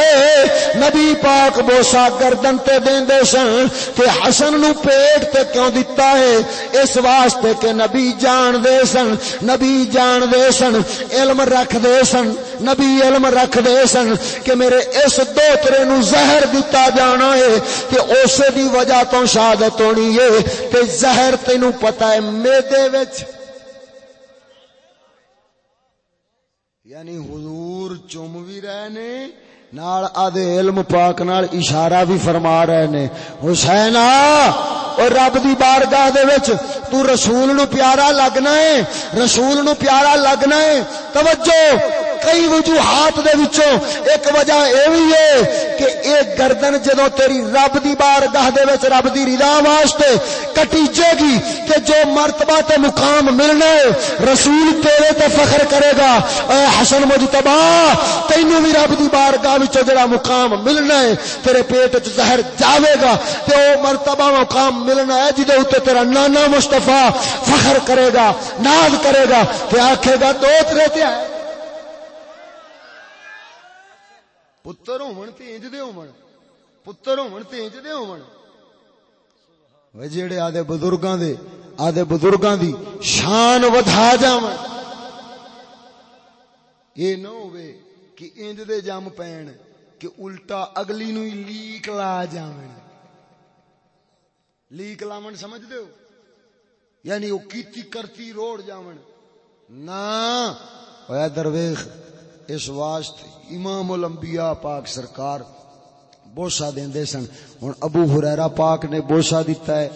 نبی پاک بوسا گردن تے دین دے سن کہ حسن نو پیٹ تے کیوں دیتا ہے؟ اس واسطے کہ نبی جان دے سن، نبی جان دے سن، علم رکھ دے سن، نبی علم رکھ دے سن کہ میرے اس دوترے نو زہر دیتا جانا ہے کہ اسے دی وجہ تو شہادت ہونی ہے۔ کہ زہر تے تینو پتا ہے میدے وچ۔ یعنی حضور چم بھی رہے نے نال آدھے علم پاک نال اشارہ بھی فرما رہے نے حسین اور رب دی بارگاہ دے وچ تو رسول نو پیارا لگنا ہے، رسول نو پیارا لگنا ہے۔ توجہ! کئی وجوہات دے وچوں ایک وجہ اے وی ہے کہ اے گردن جدوں تیری رب دی بارگاہ دے وچ رب دی رضا واسطے کٹیجے گی کہ جو مرتبہ تے مقام ملنا ہے، رسول تیرے تے فخر کرے گا۔ اے حسن مجتبی تینو بھی رب دی بارگاہ وچ جڑا مقام ملنا ہے، تیرے پیٹ وچ زہر جاوے گا۔ تے او مرتبہ مقام ملنا ہے جدے اوتے تیرا نانا مصطفی فخر کرے گا، ناز کرے گا۔ تے آکھے گا، دو دوت رہتے ہیں پتر ہون تے انج دے ہون پتر ہون تے انج دے ہون وہ جڑے آدے بزرگاں دے آدے بزرگاں دی شان ودھا جاون اے نہ ہوے کہ انج دے جم پین کہ الٹا اگلی نو لیک لا جاون لیک لاون سمجھ دے ہو یعنی وہ کیتی کرتی روڑ جاون نا اے درویش اس واسطے امام الانبیاء پاک سرکار بوسا دیندے سن۔ ہن ابو ہریرہ پاک نے بوسا دیتا ہے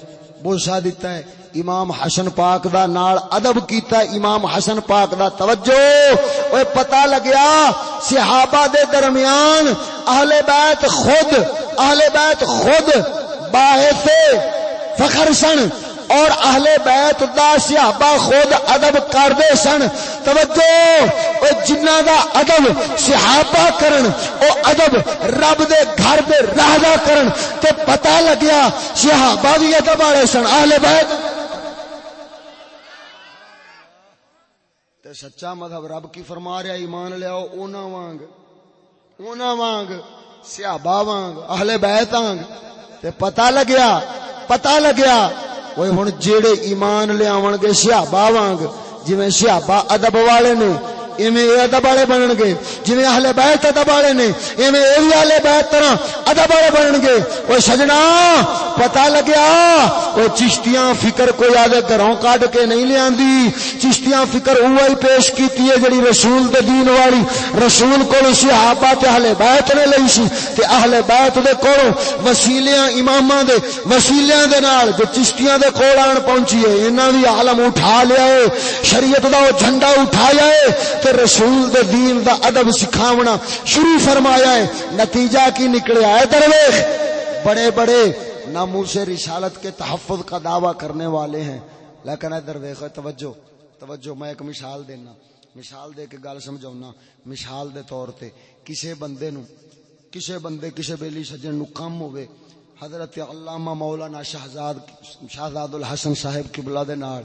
بوسا دیتا ہے، امام حسن پاک دا نال ادب کیتا ہے، امام حسن پاک دا توجہ۔ اوے پتہ لگیا صحابہ دے درمیان اہل بیت خود، اہل بیت خود باعث فخر سن۔ اور اہل بیت دا صحابہ خود ادب کردے سن۔ توجہ او جنہ دا ادب صحابہ کرن او ادب رب دے گھر دے راہ دا کرن۔ تے پتہ لگیا صحابہ بھی ادب والے سن، اہل بیت۔ تے سچا مذہب رب کی فرما رہا ایمان لیاؤ اونا وانگ۔ اونا وانگ، صحابہ وانگ، اہل بیت وانگ۔ تے پتہ لگیا پتہ لگیا وہ ہوں جیڑے ایمان لیا گے سیابا وانگ جویں شہابا ادب والے نے ایویں اے ادب والے بنن گے جویں اہل بیت ادب والے نے، ایویں اے وی اہل بیت طرح ادب والے بنن گے۔ او سجنا، پتہ لگیا؟ او چشتیاں فکر کوئی آدے گھروں کڈ کے نہیں لیاندی۔ چشتیاں فکر اوہی پیش کیتی ہے، جڑی رسول دے دین والی۔ رسول کول صحابہ تے اہل بیت نے لئی سی۔ تے اہل بیت دے کول وسیلیاں اماماں دے، وسیلیاں دے نال جو چشتیاں دے کول آن پہنچی ہے، انہاں وی عالم اٹھا لیا ہے، شریعت دا او جھنڈا اٹھایا ہے۔ تے رسول دے دین دا ادب سکھاونا شروع فرمایا ہے۔ نتیجہ کی نکلیا ہے درویش۔ بڑے بڑے ناموس رسالت کے تحفظ کا دعویٰ کرنے والے ہیں۔ لیکن اے درویش توجہ توجہ، میں ایک مثال دینا۔ مثال دے کے گل سمجھاؤنا۔ مثال دے طور تے کسے بندے نو، کسے بندے، کسے بیلی سجن نو کم ہوئے۔ حضرت علامہ مولانا شہزاد شہزاد الحسن صاحب قبلہ دے نال۔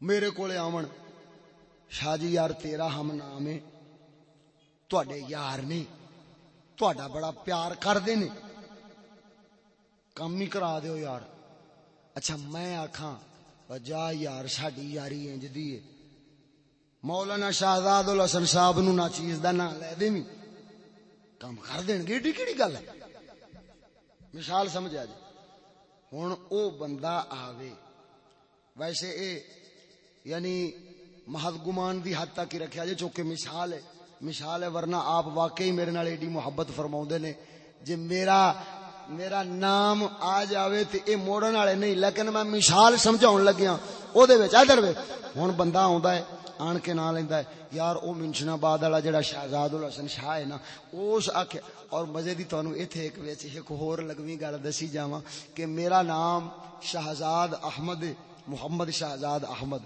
میرے کولے آون شاہ جی یار، تیرا ہم نام ہے۔ تواڈے یار نے تواڈا بڑا پیار کردے نے۔ کم ہی کرا دیو یار۔ اچھا میں آکھاں جا یار، ساڈی یاری انج دی ہے۔ مولانا شہزاد الحسن صاحب نو نہ چیز دا نام لے دیویں کم کر دین گے؟ ایڈی کیڑی گل ہے؟ مثال سمجھا جی۔ ہن او بندہ آوے۔ ویسے اے یعنی محض گمان دی حد تک ہی رکھیا جے چونکہ مثال ہے مثال ہے، ورنہ آپ واقعی میرے نال ایڈی محبت فرماؤندے نے۔ جے میرا میرا نام آ جاوے تے اے موڑن والے نہیں، لیکن میں مثال سمجھاؤن لگیا۔ او دے وچ ادھر وے ہن بندہ آوندا ہے، آن کے نام لیندا ہے، یار او منشن آباد والا جڑا شہزاد الحسن شاہ ہے نا اس آکھے۔ اور مزے دی تانوں ایتھے ایک وچ ایک ہور لگویں گل دسی جاواں کہ میرا نام شہزاد احمد، محمد شہزاد احمد۔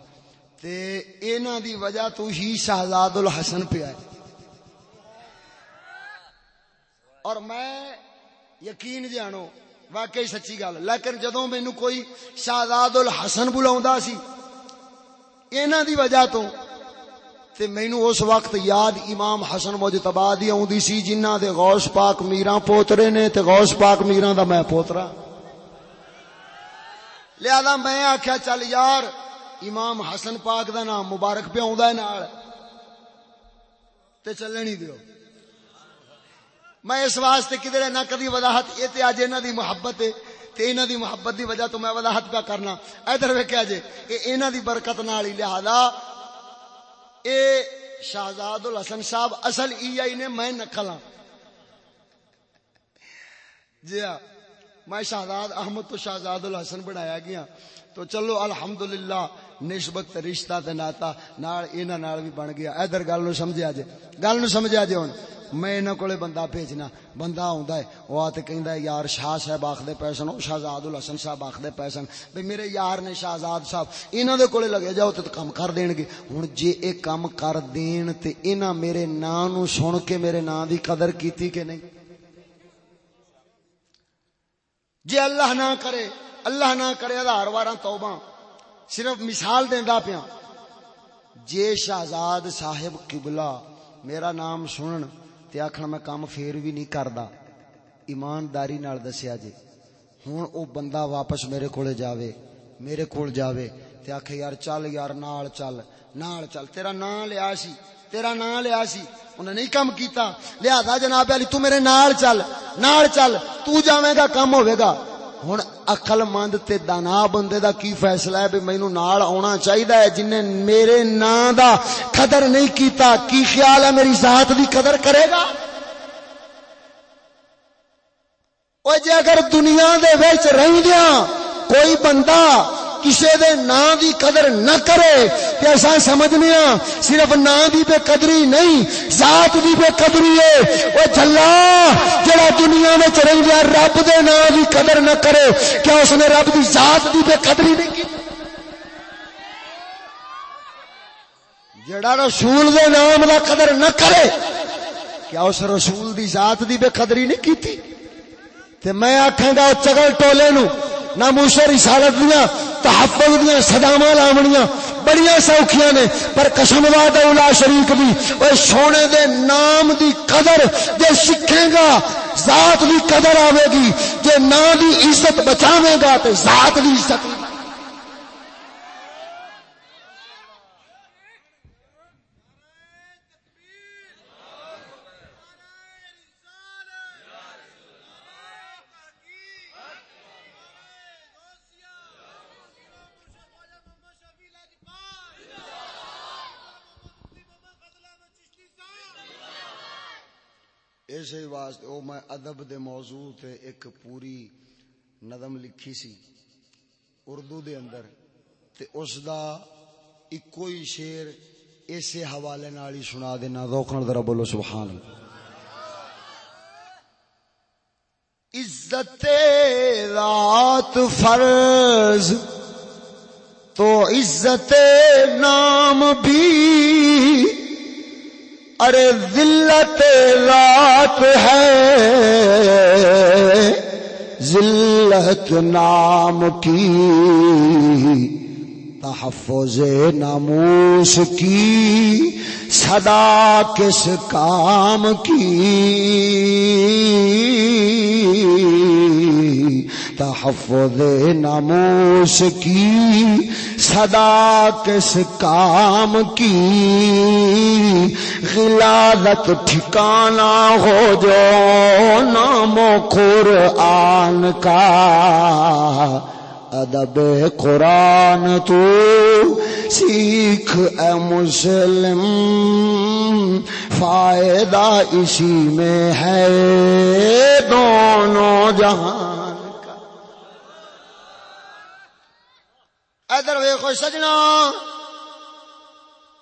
تے انہاں دی وجہ تو ہی شہزاد الحسن پہ آئے۔ اور میں یقین جانو، واقعی سچی گل، لیکن جدوں مینوں کوئی شہزاد الحسن بلاوندا سی انہاں دی وجہ تو، تے مینوں اس وقت یاد امام حسن مجتبی دی اوندی سی، جنہاں دے غوث پاک میراں پوترے نے، تے غوث پاک میراں دا میں پوترا لہذا میں آخیا چل یار امام حسن پاک دا نام مبارک پہ آوندا ہے نال۔ تے چلن ہی دیو۔ میں اس واسطے کدھر نہ کدی وضاحت، یہ تے اج انہاں دی محبت ہے۔ تے انہاں دی محبت دی وجہ تو میں وضاحت پہ کرنا۔ ادھر ویکھیا جے اے انہاں دی برکت نال ہی لہذا اے شہزاد الحسن صاحب اصل ای آئی نے میں نقل ہاں۔ جی ہاں میں شہزاد احمد تو شہزاد الحسن بنایا گیا۔ تو چلو الحمدللہ نسبت رشتہ تے ناتا نال انہاں نال بھی بن گیا۔ ادھر گل نو سمجھیا جے۔ گل نو سمجھیا جے ہن۔ میں انہاں کولے بندہ بھیجنا۔ بندہ ہوندا ہے۔ او آ تے کہندا ہے، یار شاہ صاحب آکھدے پیسن او شہزاد الحسن صاحب آکھدے پیسن بھئی میرے یار نے شہزاد صاحب انہاں دے کولے لگے، جاؤ تے کم کر دین گے۔ ہن جے اے کم کر دین تے انہاں میرے نام نو سن کے میرے نام دی قدر کیتی کہ نہیں؟ جے اللہ نہ کرے، اللہ نہ کرے ہزار بارہ توبہ۔ صرف مثال دیندا پیا۔ جے شہزاد صاحب قبلہ میرا نام سنن تے آکھنا میں کام پھر بھی نہیں کردا۔ ایمانداری نال دسیا جے۔ ہن او بندہ واپس میرے کولے جاوے، میرے کول جاوے تے آکھے یار چل، یار نال چل نال چل۔ تیرا نام لیا سی، تیرا نام لیا سی۔ انہیں نہیں کم کیتا۔ لہذا جناب علی، تو میرے نال چل نال چل، تو جاویں گا، کم ہوے گا۔ ہوں اقل مند تے دانا بندے دا کی فیصلہ ہے بھی مینوں نال آنا چاہیے جن نے میرے نام دا قدر نہیں کیتا کی خیال ہے میری ذات دی قدر کرے گا او جے اگر دنیا دے وچ رہندیاں کوئی بندہ کسی دے نام دی قدر نہ کرے تے ایسا سمجھنے ہاں صرف نام دی بے قدری نہیں، ذات دی بے قدری ہے۔ او جھلا جڑا دنیا میں چرن گیا، رب دے نام دی قدر نہ کرے، کیا اس نے رب دی ذات دی بے قدری نہیں کی؟ جڑا رسول دے نام دا قدر نہ کرے، کیا اس رسول دی ذات دی بے قدری نہیں کیتی؟ تے میں آکھاں گا، چگل ٹولے نو نہ موسے رسالت دیاں تحفظ دیا سداوا لاونیاں بڑی سوکھیاں نے، پر قسم واد اولا بھی۔ وہ سونے دے نام دی قدر جے سکھے گا، ذات دی قدر آئے گی۔ جے نام دی عزت بچاوے گا تو ذات دی عزت۔ اسی واسطے او میں ادب دے موضوع تے ایک پوری نظم لکھی سی اردو دے اندر تے اس دا ایکو ہی شعر اسی حوالے نال ہی سنا دینا ذوقن ذرا بولو سبحان اللہ عزت ذات فرض تو عزت نام بھی ارے ذلت رات ہے۔ ذلت نام کی تحفظ ناموس کی، صدا کس کام کی؟ تحفظ ناموس کی، صدا کس کام کی؟ غلادت ٹھکانا ہو جو نام قرآن کا۔ ادب قرآن تو سیکھ اے مسلم، فائدہ اسی میں ہے دونوں جہان کا۔ ادھر ویخو سجنا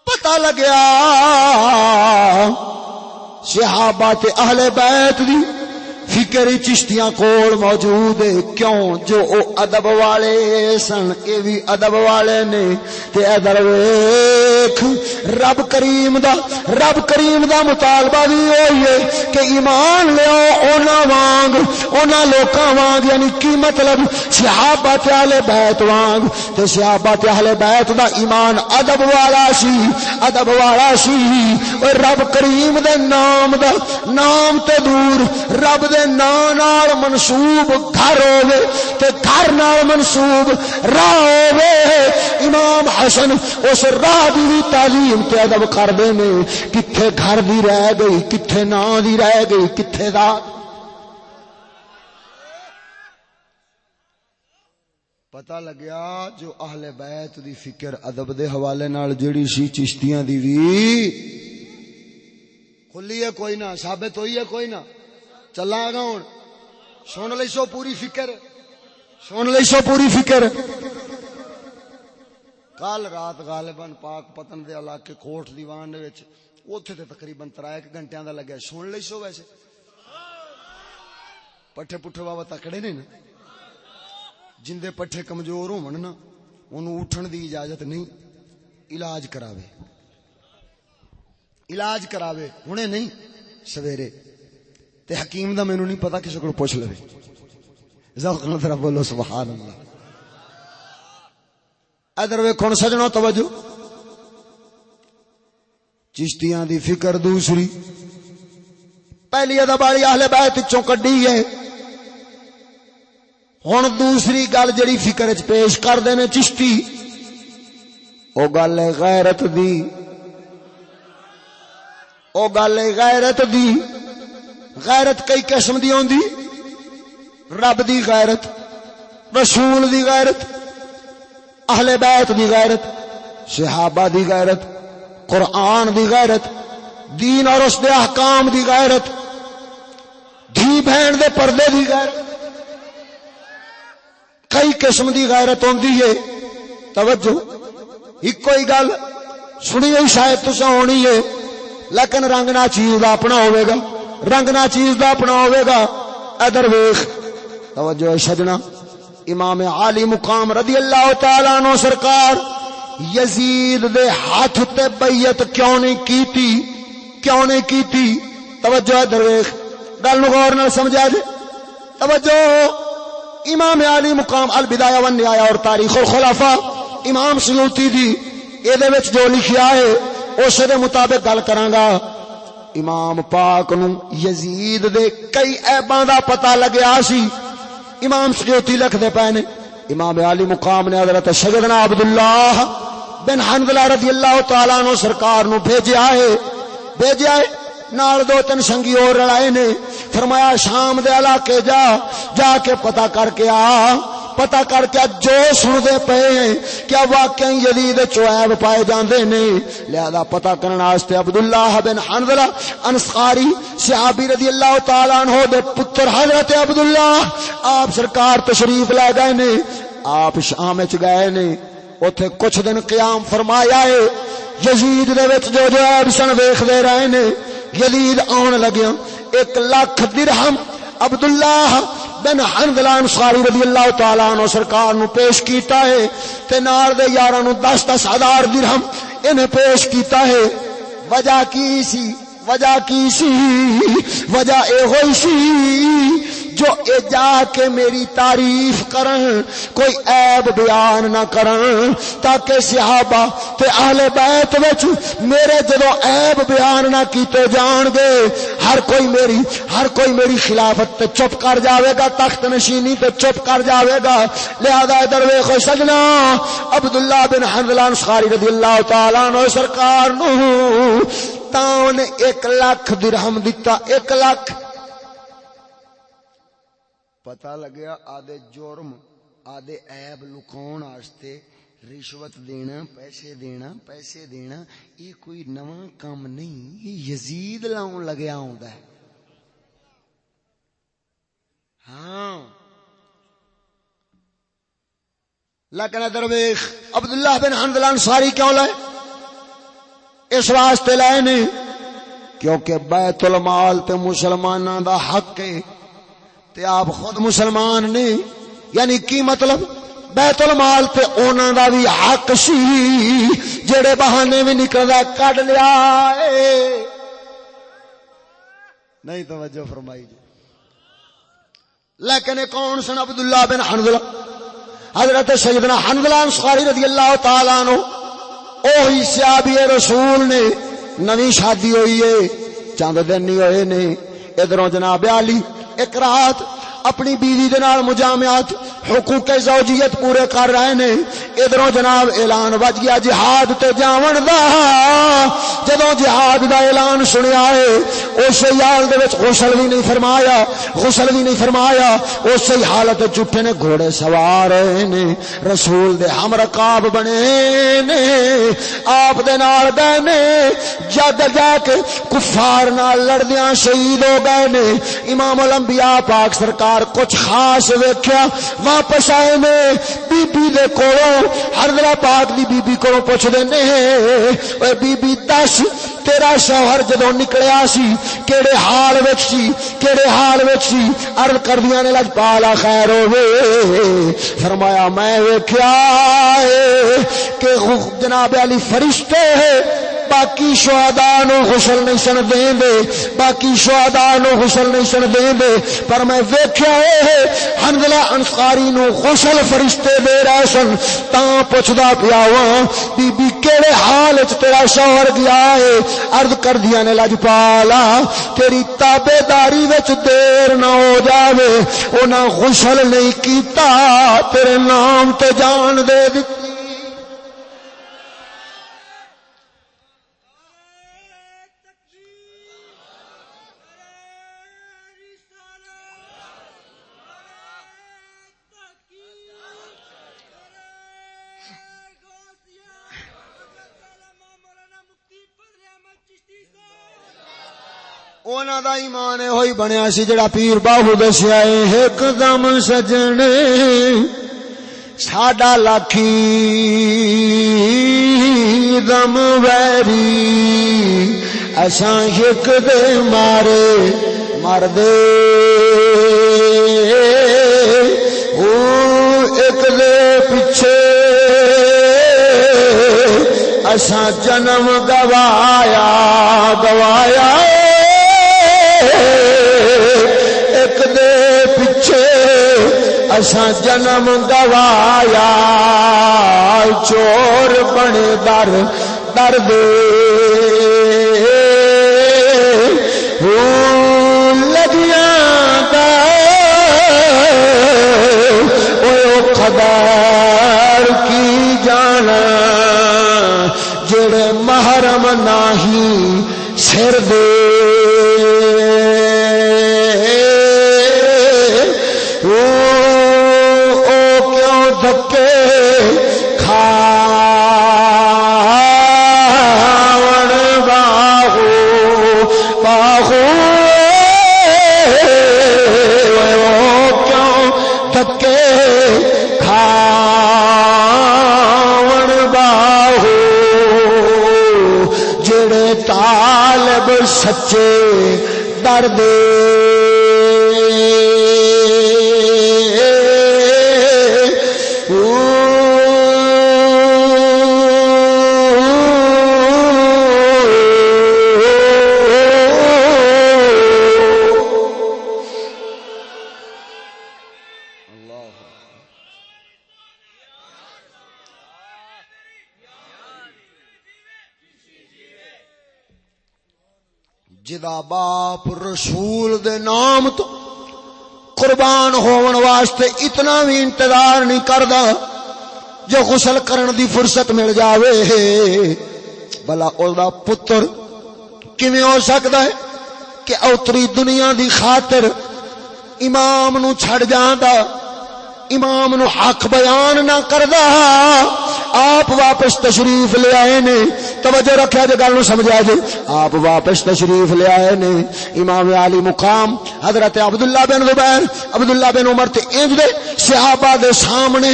پتا لگیا، صحابہ تے اہل بیت دی فکر چشتیاں کول موجود ہے؟ کیوں؟ جو او ادب والے سن، اے بھی ادب والے نے۔ تے ادھر ویکھ، رب کریم دا، رب کریم دا مطالبہ بھی ہوئی ہے کہ ایمان لیو اونا وانگ، اونا لوکاں وانگ یعنی کی مطلب؟ صحابہ تے اہل بیت وانگ۔ تے صحابہ تے اہل بیت دا ایمان ادب والا سی، ادب والا سی۔ او رب کریم دے نام دا، نام تے دور، رب دے نام نال منسوب گھر ہوے تے گھر نال منسوب راہ ہوے امام حسن اس راہ دی تعلیم تے ادب کردے نے۔ کتھے گھر دی رہ گئی، کتھے نا دی رہ گئی، کتھے دا؟ پتا لگیا جو اہل بیت دی فکر ادب دے حوالے نال جڑی سی چشتیاں دی وی کھلی ہے، کوئی نہ، ثابت ہوئی ہے، کوئی نہ۔ چلا گا ہوں۔ سن لی سو پوری فکر۔ سن لی سو پوری فکر۔ کل رات غالباً پاک پتن دے علاقے کوٹ دیوان اوتھے تے تقریباً ترا ایک گھنٹے دا لگیا۔ سن لی سو ویسے۔ پٹھے پٹھے بابا تکڑے نے نا۔ جن دے پٹھے کمزور ہو نا اٹھن دی اجازت نہیں۔ علاج کراوے۔ علاج کراوے۔ ہنے نہیں۔ سویرے۔ تے حکیم دا مینوں نہیں پتا کسی کو پوچھ لے ذوق ذرا بولو سبحان اللہ ادھر ویکھو، سجنوں توجہ۔ چشتیاں دی فکر دوسری۔ پہلی ادب والی اہل بیت چوں کڈی ہے۔ ہن دوسری گل جڑی فکر وچ پیش کردے نے چشتی۔ او گل ہے غیرت دی۔ او گل غیرت دی۔ غیرت کئی قسم دی ہوندی؟ رب دی غیرت، رسول دی غیرت، اہل بیت دی غیرت، صحابہ دی غیرت، قرآن دی غیرت، دین اور اس دے احکام دی غیرت، دھی بہن دے پردے دی غیرت۔ کئی قسم دی غیرت ہوندی ہے۔ توجہ ایک کوئی گل سنی ہوئی شاید تسا ہونی ہے، لیکن رنگ نہ چیز اپنا ہوئے گا۔ رنگ نہ چیز دا اپنا ہوئے گا۔ ادر ویخ۔ توجہ شجنا۔ امام عالی مقام رضی اللہ تعالیٰ نو سرکار یزید دے ہاتھ تے بیعت کیوں نہیں کیتی؟ کیوں نہیں کیتی؟ توجہ ادر ویخ۔ گل غور نہ سمجھا جے توجہ۔ امام علی مقام البدایہ والنہایہ اور تاریخ الخلافہ امام سیوتی دی اے دے وچ جو لکھیا ہے، اس دے مطابق گل کراں گا امام پاک نو یزید دے کئی عیباں دا پتہ لگیا سی۔ امام سیوتی لکھ دے پے نے۔ امام علی مقام نے حضرت سیدنا عبداللہ بن حنظلہ رضی اللہ تعالی عنہ سرکار نو بھیجیا ہے۔ بھیجیا ہے۔ نال دو تین سنگی اور رلائے نے۔ فرمایا شام دے علاقے جا جا کے پتہ کر کے آ۔ پتا کر کے جو سن دے پے کیا واقعی یزید چوائب پائے جاندے نے؟ لہذا پتا کرنے واسطے عبداللہ بن حنظلہ انصاری صحابی رضی اللہ تعالی عنہ دے پتر حضرت عبداللہ آپ سرکار تشریف لے گئے نے، آپ شام وچ گئے نے، اوتھے کچھ دن قیام فرمایا ہے، یزید دے وچ جو جو عیب سن ویکھدے رہے نے، یزید آن لگیا ایک لاکھ درہم عبداللہ بن حنظلہ انصاری رضی اللہ تعالی عنہ سرکار نو پیش کیتا ہے تے نال دے یاراں نو 10 10 ہزار درہم انہیں پیش کیتا ہے۔ وجہ کی سی؟ وجہ کی سی؟ وجہ اے ہوئی سی جو اے جا کے میری تعریف کرن، کوئی عیب بیان نہ کرن۔ تاکہ صحابہ تے اہل بیت وچ میرے جدو عیب بیان نہ کیتے جان گے، ہر کوئی میری، ہر کوئی میری خلافت تے چپ کر جاوے گا، تخت نشینی تے چپ کر جاوے گا۔ لہذا ادھر ویکھو سجنا، عبداللہ بن حنظلان سخاری رضی اللہ تعالی عنہ سرکار نو۔ تاں ایک لاکھ درہم دیتا ایک لاکھ۔ پتا لگیا آدھے جرم، آدھے عیب لکاؤن آستے رشوت دینا، پیسے دینا پیسے دینا، یہ کوئی نواں کام نہیں، یہ یزید لاؤں لگیا ہوں ہے۔ ہاں۔ لیکن درویش، عبداللہ بن حنزلان ساری کیوں لائے؟ اس واسطے لائے نہیں کیونکہ بیت المال تے مسلمانوں دا حق ہے۔ تے آپ خود مسلمان نے یعنی کی مطلب؟ بیت المال تے اونا دا بھی حق سی، جڑے بہانے میں نکلدا کڈ لیا اے نہیں توجہ فرمائی جی۔ لیکن کون سن؟ عبداللہ بن حنزلہ حضرت سیدنا حنزلہ انصاری رضی اللہ تعالی عنہ اوہی سیابی رسول نے نوی شادی ہوئی ہے چند دن نہیں ہوئے نے ادھروں جناب علی ایک رات اپنی بیوی دے نال مجامعات، حقوق زوجیت پورے کر رہے نے۔ ادھروں جناب اعلان بج گیا، جہاد تے جاون دا۔ جدوں جہاد دا اعلان سنیا ہے، اس حال دے وچ غسل بھی نہیں فرمایا، غسل بھی نہیں فرمایا۔ اس حالت جھٹے نے گھوڑے سوار نے۔ رسول دے ہم رکاب بنے نے۔ آپ دے نال بہنے جد جا کے کفار نال لڑدیاں شہید ہو گئے نے۔ امام الانبیاء پاک سرکار سرکار کچھ خاص ویکیا واپس آئے نے بی بی دے کولو حضرہ پاک دی بی بی کولو پوچھ دینے اے بی بی دس، تیرا شوہر جدو نکلیا سی، کیڑے حال وچ سی، کیڑے حال وچ سی، عرض کر دیا نے لج پالا خیر ہوے فرمایا، میں ویکھیا کہ جناب علی فرشتے ہیں۔ باقی شہدا نو غسل نہیں سن دیں دے باقی شہدا نو غسل نہیں سن دیں دے پر میں ویکھیا اے حنزلہ انصاری نو غسل فرشتے دے رہے سن۔ تاں پوچھدا پیا وا بی بی کیڑے حال وچ تیرا شوہر گیا اے عرض کر دیا نے لج پالا، تیری تابیداری وچ دیر نہ ہو جاوے۔ انہاں غسل نہیں کیتا، تیرے نام تے جان دے دتی۔ اونا دا ایمان ہوئی بنیا سی جڑا پیر باہو دسیا ایک دم سجن ساڈا لاکھی دم ویری اساں ایک دے مارے مر دے او ایک دے پیچھے اساں جنم گوایا گوایا اسا جنم گوایا، چور بنے در در دے لگیا خبر کی جانا، جڑے محرم نہیں سر دے۔ واسطے اتنا بھی انتظار نہیں کردا جو غسل کرن دی فرصت مل جاوے۔ بلا او دا پتر کیویں ہو سکدا ہے کہ اوتری دنیا دی خاطر امام نو چھڑ جاندا، امام نو حق بیان نہ کردا۔ آپ واپس تشریف لے آئے نے۔ توجہ رکھا جی گل سمجھا جی آپ واپس تشریف لے آئے نے۔ امام علی مقام حضرت عبداللہ بن زبیر، عبداللہ بن عمر تے انج دے صحابہ دے سامنے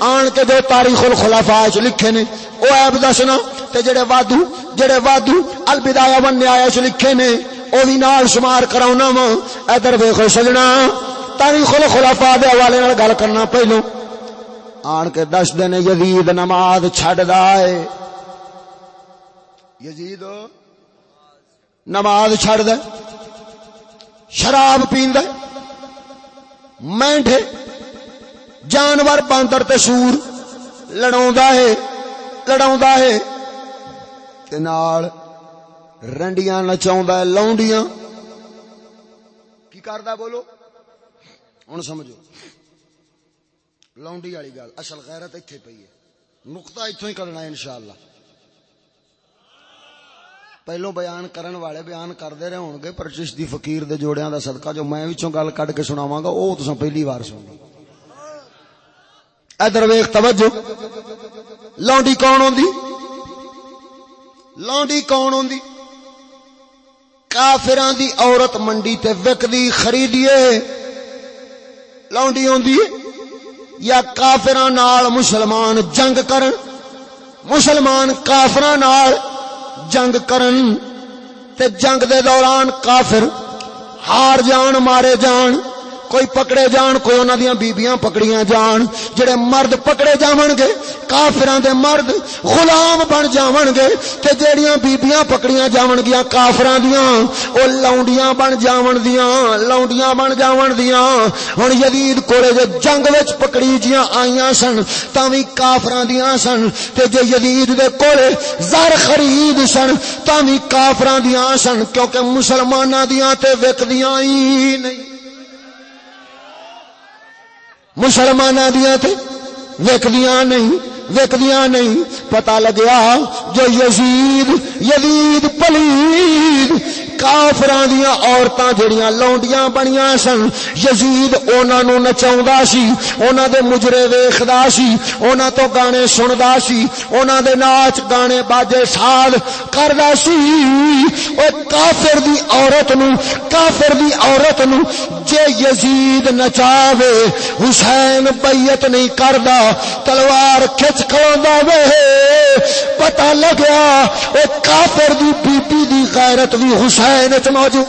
آن کے جو تاریخ الخلافہ چ لکھے نے۔ او عیب دسنا تے جڑے وادو جڑے وادو البدایہ ون نہایہ چ لکھے نے، او بھی نال شمار کراونا وا۔ ادھر ویکھو سجنا، تاریخ الخلافہ دے حوالے نال گل کرنا پہلو۔ آن کے دس دن یزید نماز چھڑدا ہے یزید؟ نماز چھڑ دے۔ شراب پیند مینڈے جانور باندر تے سور لڑاوندا ہے۔ لڑاوندا ہے۔ تے نال رنڈیاں نچاوندا ہے لونڈیاں۔ کی کردا بولو؟ ہن سمجھو۔ لونڈی والی گل۔ اصل غیرت ایتھے پئی ہے۔ نقطہ ایتھوں ہی کرنا ہے انشاءاللہ۔ پہلو بیان کرن والے بیان کردے رہے ہون گے پر چشتی فقیر دے جوڑیاں دا صدقہ جو میں وچوں گل کڈ کے سناواں گا، او تساں پہلی بار سن لو ادھر ویکھ، توجہ۔ لونڈی کون ہوندی؟ لونڈی کون ہوندی؟ کافراں دی عورت منڈی تے وکدی خریدیے۔ لونڈی ہوندی ہے؟ یا کافران نال مسلمان جنگ کرن، مسلمان کافران نال جنگ کرن تے جنگ دے دوران کافر ہار جان، مارے جان کوئی پکڑے جان، کوئی انہاں دیاں بیبییاں پکڑیاں جان۔ جڑے مرد پکڑے جاون گے کافراں دے مرد غلام بن جاون گے تے جیڑیاں بیبییاں پکڑیاں جاون گیاں کافراں دیاں، او لونڈیاں بن جاون دیاں، لونڈیاں بن جاون دیاں۔ ہن یزید کولے جے جنگ وچ پکڑی جیاں آئیاں سن، تاں وی کافراں دیاں سن۔ تے جے یزید دے کولے زر خرید سن، تاں وی کافراں دیاں سن۔ کیونکہ مسلماناں دیاں تے وکدیاں ہی نہیں۔ مسلمان دیا تھے ویکدیاں نہیں ویکدیاں نہیں۔ پتا لگیا جو یزید یزید پلید کافران دیا عورتاں جڑیاں لونڈیاں بنیاں سن۔ یزید اونا نو نچاوندا سی، اونا دے مجرے ویکھدا سی، اونا تو گانے سندا سی، اونا دے ناچ گانے باجے سال کردا سی۔ او کافر دی عورت نو، کافر دی عورت نو جے یزید نچاوے، حسین بیعت نہیں کردا، تلوار کھچ کھلوندا وے۔ پتہ لگیا او کافر دی بی بی دی غیرت وی حسین چ موجود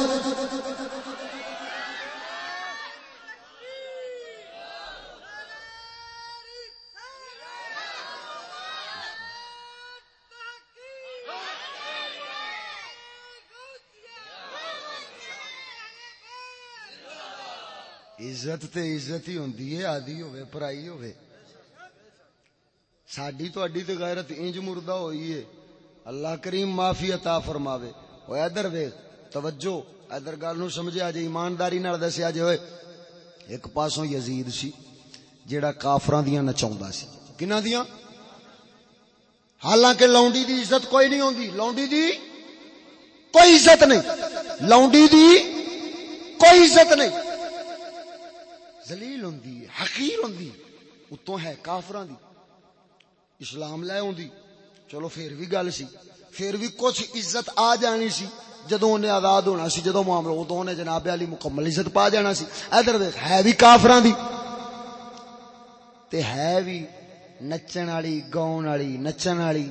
عزت تے عزت ہی ہوندی ہے آدھی ہوے پرائی ہوے ساڈی تہاڈی تے غیرت انج مردہ ہوئی ہے اللہ کریم معافی عطا فرماوے او ادھر ویکھ توجہ، ادھر گل نو سمجھا جے ایمانداری نال دسیا جے ہوئے۔ ایک پاسوں یزید سی، جیڑا کافراں دیاں نچاوندا سی۔ کنا دیاں؟ حالانکہ لونڈی دی عزت کوئی نہیں ہوندی۔ لونڈی دی کوئی عزت نہیں۔ لونڈی دی کوئی عزت نہیں۔ ذلیل ہوندی، حقیر ہوندی، اتوں ہے کافراں دی۔ اسلام لے ہوندی۔ چلو پھر بھی گل سی۔ پھر بھی کچھ عزت آ جانی سی۔ جدو انہیں آزاد ہونا سی جدو معاملہ ادو انہیں جناب علی مکمل عزت پا جانا سی۔ ادھر دیکھ ہے بھی کافران دی۔ تے ہے بھی نچن والی، گاؤن والی، نچن والی۔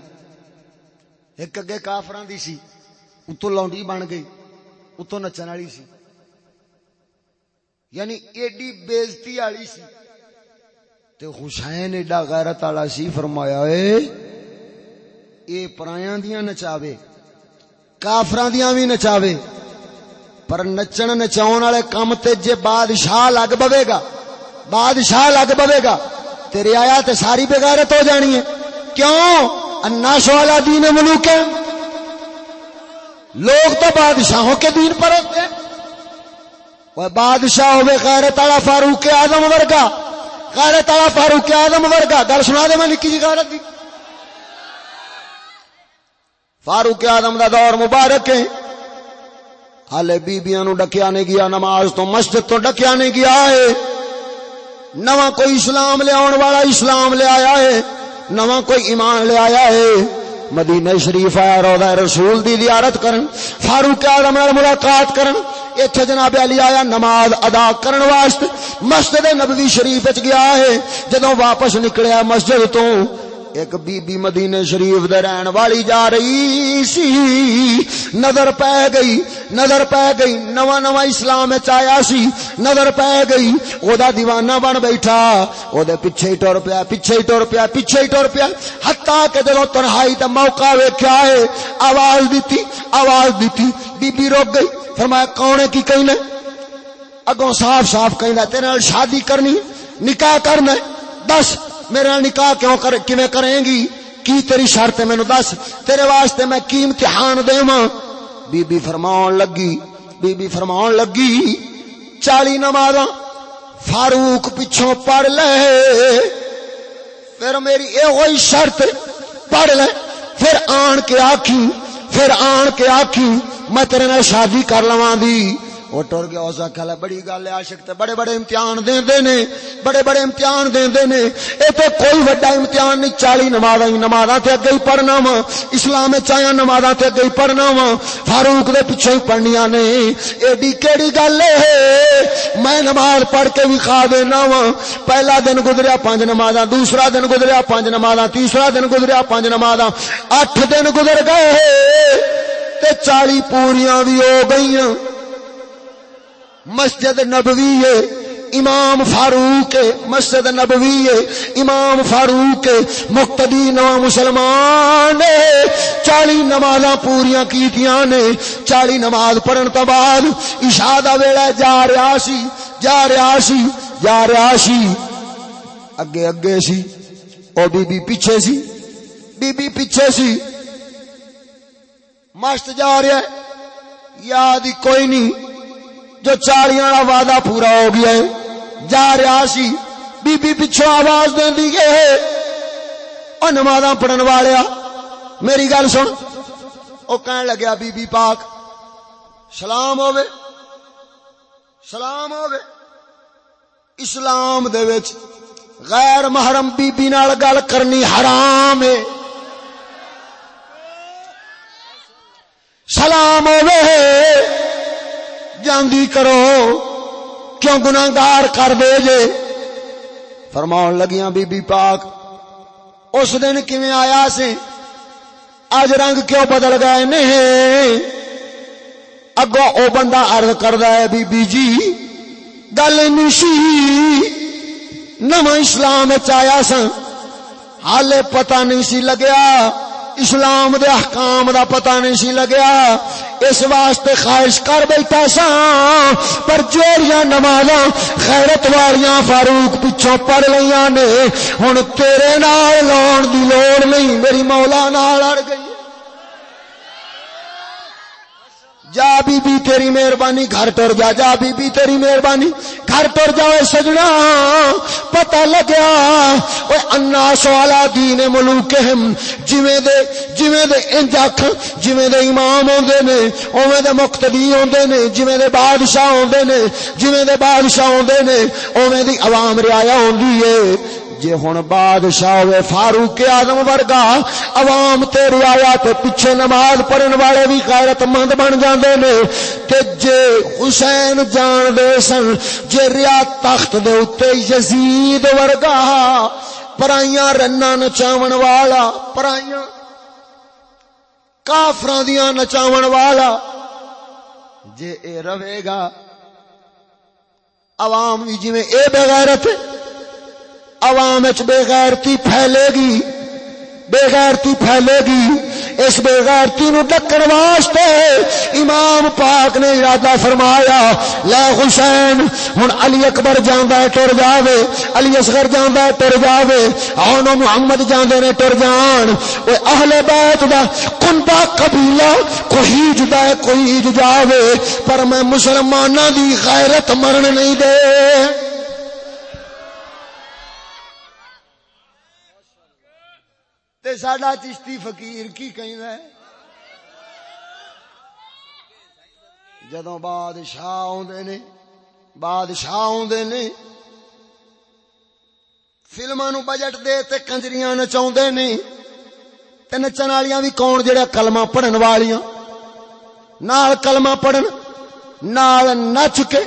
ایک اگے کافران دی سی اتو لونڈی بن گئی اتو نچن والی سی۔ یعنی ایڈی بےزتی والی سی۔ تے حسین ایڈا غیرت والا سی، فرمایا اے اے پرایاں دیاں نچاوے۔ کافران دیاں بھی نچاوے۔ پر نچن نچاؤن والے کام تے جے بادشاہ لگ بوے گا، بادشاہ لگ بوے گا، تیرے آیا تے ساری بغیرت ہو جانی ہے کیوں؟ اناش والا دین ملوک ہے لوگ تو بادشاہوں کے دین پر ہوتے ہیں۔ وہ بادشاہ ہوئے غیرت والا فاروق اعظم ورگا، غیرت والا فاروق اعظم ورگا۔ گل سنا دے میں نکی جی غیرت دی۔ فاروق آدم دا دور مبارک ہے۔ ہالے بیبیاں نو ڈکیا نہیں گیا، نماز تو مسجد تو ڈکیا نہیں گیا ہے۔ نواں کوئی اسلام لے آن والا اسلام لے آیا ہے۔ نواں کوئی ایمان لے آیا ہے۔ مدینہ شریف آیا روضہ رسول دی زیارت کرن، فاروق اعظم نال ملاقات کرن۔ ایتھے جناب علی آیا، نماز ادا کرن واسطے مسجد نبوی شریف وچ گیا ہے۔ جدوں واپس نکلیا مسجد تو ایک بی بی مدینے شریف دے رہن والی جا رہی سی۔ نظر پہ گئی، نظر پہ گئی، نواں نواں اسلام وچ آیا سی۔ نظر پہ گئی، او دا دیوانہ بن بیٹھا۔ او دے پیچھے ہی ٹر پیا، پیچھے ہی ٹر پیا، پیچھے ہی ٹر پیا۔ حتا کہ جدوں تنہائی تے موقع ویکھیا ہے، آواز دتی آواز دتی بی بی رک گئی، فرمایا، کون ہے کی کہنا اگوں صاف صاف کہندا تیرے نال شادی کرنی نکاح کرنا دس۔ میرا نکاح کیوں کر کیویں کریں گی؟ کی تیری شرط ہے مینوں دس۔ تیرے واسطے میں کی امتحان دیواں۔ بی بی فرمان لگی بی بی فرمان لگی، چالی نمازاں۔ فاروق پیچھوں پڑھ لے۔ پھر میری اے ہوئی شرط، پڑھ لے۔ پھر آن کے آکھی پھر آن کے آکھی میں تیرے نال شادی کر لواں دی۔ وہ ٹر گیا اس آخیا بڑی گل ہے، عاشق تے بڑے بڑے امتحان دیندے نے، بڑے بڑے امتحان دیندے نے۔ اے تے کوئی وڈا امتحان نہیں، چالی نمازاں نمازاں تے اگے ہی پڑھنا وا۔ اسلام وچ آیا نمازاں تے اگے ہی پڑھنا وا۔ فاروق دے پیچھے ہی پڑھنیاں نے۔ ایڈی کیڑی گل ہے؟ میں نماز پڑھ کے بھی کھا دینا وا۔ پہلا دن گزریا، پانچ نمازاں، دوسرا دن گزریا، پانچ نمازاں، تیسرا دن گزریا، پانچ نمازاں۔ اٹھ دن گزر گئے تے چالی پوریاں بھی ہو گئیاں۔ مسجد نبوی ہے، امام فاروق، مسجد نبوی امام فاروق، مقتدی نو مسلمان چالی نماز پوریا کیتیاں نے۔ چالی نماز پڑھن تو بعد عشاء دا ویلا جا رہا سی، جا رہا سی، جا رہا سی۔ اگے اگے سی، او بی بی پیچھے سی بی بی پیچھے سی۔ مست جا رہا یاد کوئی نہیں۔ جو چالیاں والا وعدہ پورا ہو گیا ہے۔ جا رہا سی۔ بی بی پچھو آواز دین دی گئے ہے۔ او نماز پڑھن والیا۔ میری گل سن۔ او کہن لگیا بی بی پاک، سلام ہوے سلام ہوے اسلام دے وچ غیر محرم بی بی نال گل کرنی حرام ہے۔ سلام ہوے جاندی کرو۔ کیوں گناگار کر دے جے؟ فرمان لگیاں بی بی پاک، اس دن کیویں آیا سے؟ اج رنگ کیوں بدل گئے نہیں؟ اگو او بندہ عرض کردا ہے بی بی جی گل نشی نواں اسلام وچ آیا سا حالے پتہ نہیں سی لگیا، اسلام دے احکام دا پتہ نہیں سی لگیا۔ اس واسطے خواہش کر بیٹھا سا، پر جوڑیاں نمازاں خیرت والیاں فاروق پچھوں پڑھ لیاں نے۔ ہن تیرے نال لاؤن دی لوڑ نہیں، میری مولا نال اڑ گئی۔ جا بی بی، تیری مہربانی، گھر ٹر جا جا بی بی، تیری مہربانی، گھر ٹر جائے سجنا، پتہ لگیا، اوے انا سوالا دین ملوکہم جویں دے جویں دے انج اکھ، جویں دے امام ہوندے نے، اوویں دے مقتدی ہوندے نے، جویں دے بادشاہ ہوندے نے، جویں دے بادشاہ ہوندے نے، اوویں دی عوام رعایا ہوندی ہے۔ جے ہن بادشاہ ہوئے فاروق آدم ورگا، عوام تے رعایا تے پیچھے نماز پڑھن والے بھی غیرت مند بن جاندے نے۔ تے جے حسین جان دے سن، جے ریا تخت دے اوتے یزید ورگا، پرائیاں رنا نچاون والا، پرائیاں کافراں دیاں نچاون والا۔ جے اے رہے گا، عوام بھی جویں اے بغیرت عوام بے غیرتی پھیلے گی۔ بے غیرتی پھیلے گی۔ اس بے غیرتی نو ڈکن واسطے امام پاک نے ارادہ فرمایا لا حسین، ہن علی اکبر جاندا ہے ٹر جاوے، علی اصغر جاندا ہے ٹر جاوے اون محمد جاندے نے ٹر جان۔ اے اہل بیت دا کنبا قبیلہ کوئی جدا ہے، کوئی جاوے، پر میں مسلماناں دی غیرت مرن نہیں دے۔ تے ساڈا چشتی فقیر کی کہنا ہے؟ جدوں بادشاہ آدھے نے، بادشاہ آدھے نے، فلماں نو بجٹ دے تے کنجریاں نچاوندے نہیں تے نچن والیاں وی کون جڑے کلمہ پڑھن والیاں؟ نال کلمہ پڑھن، نال نچ کے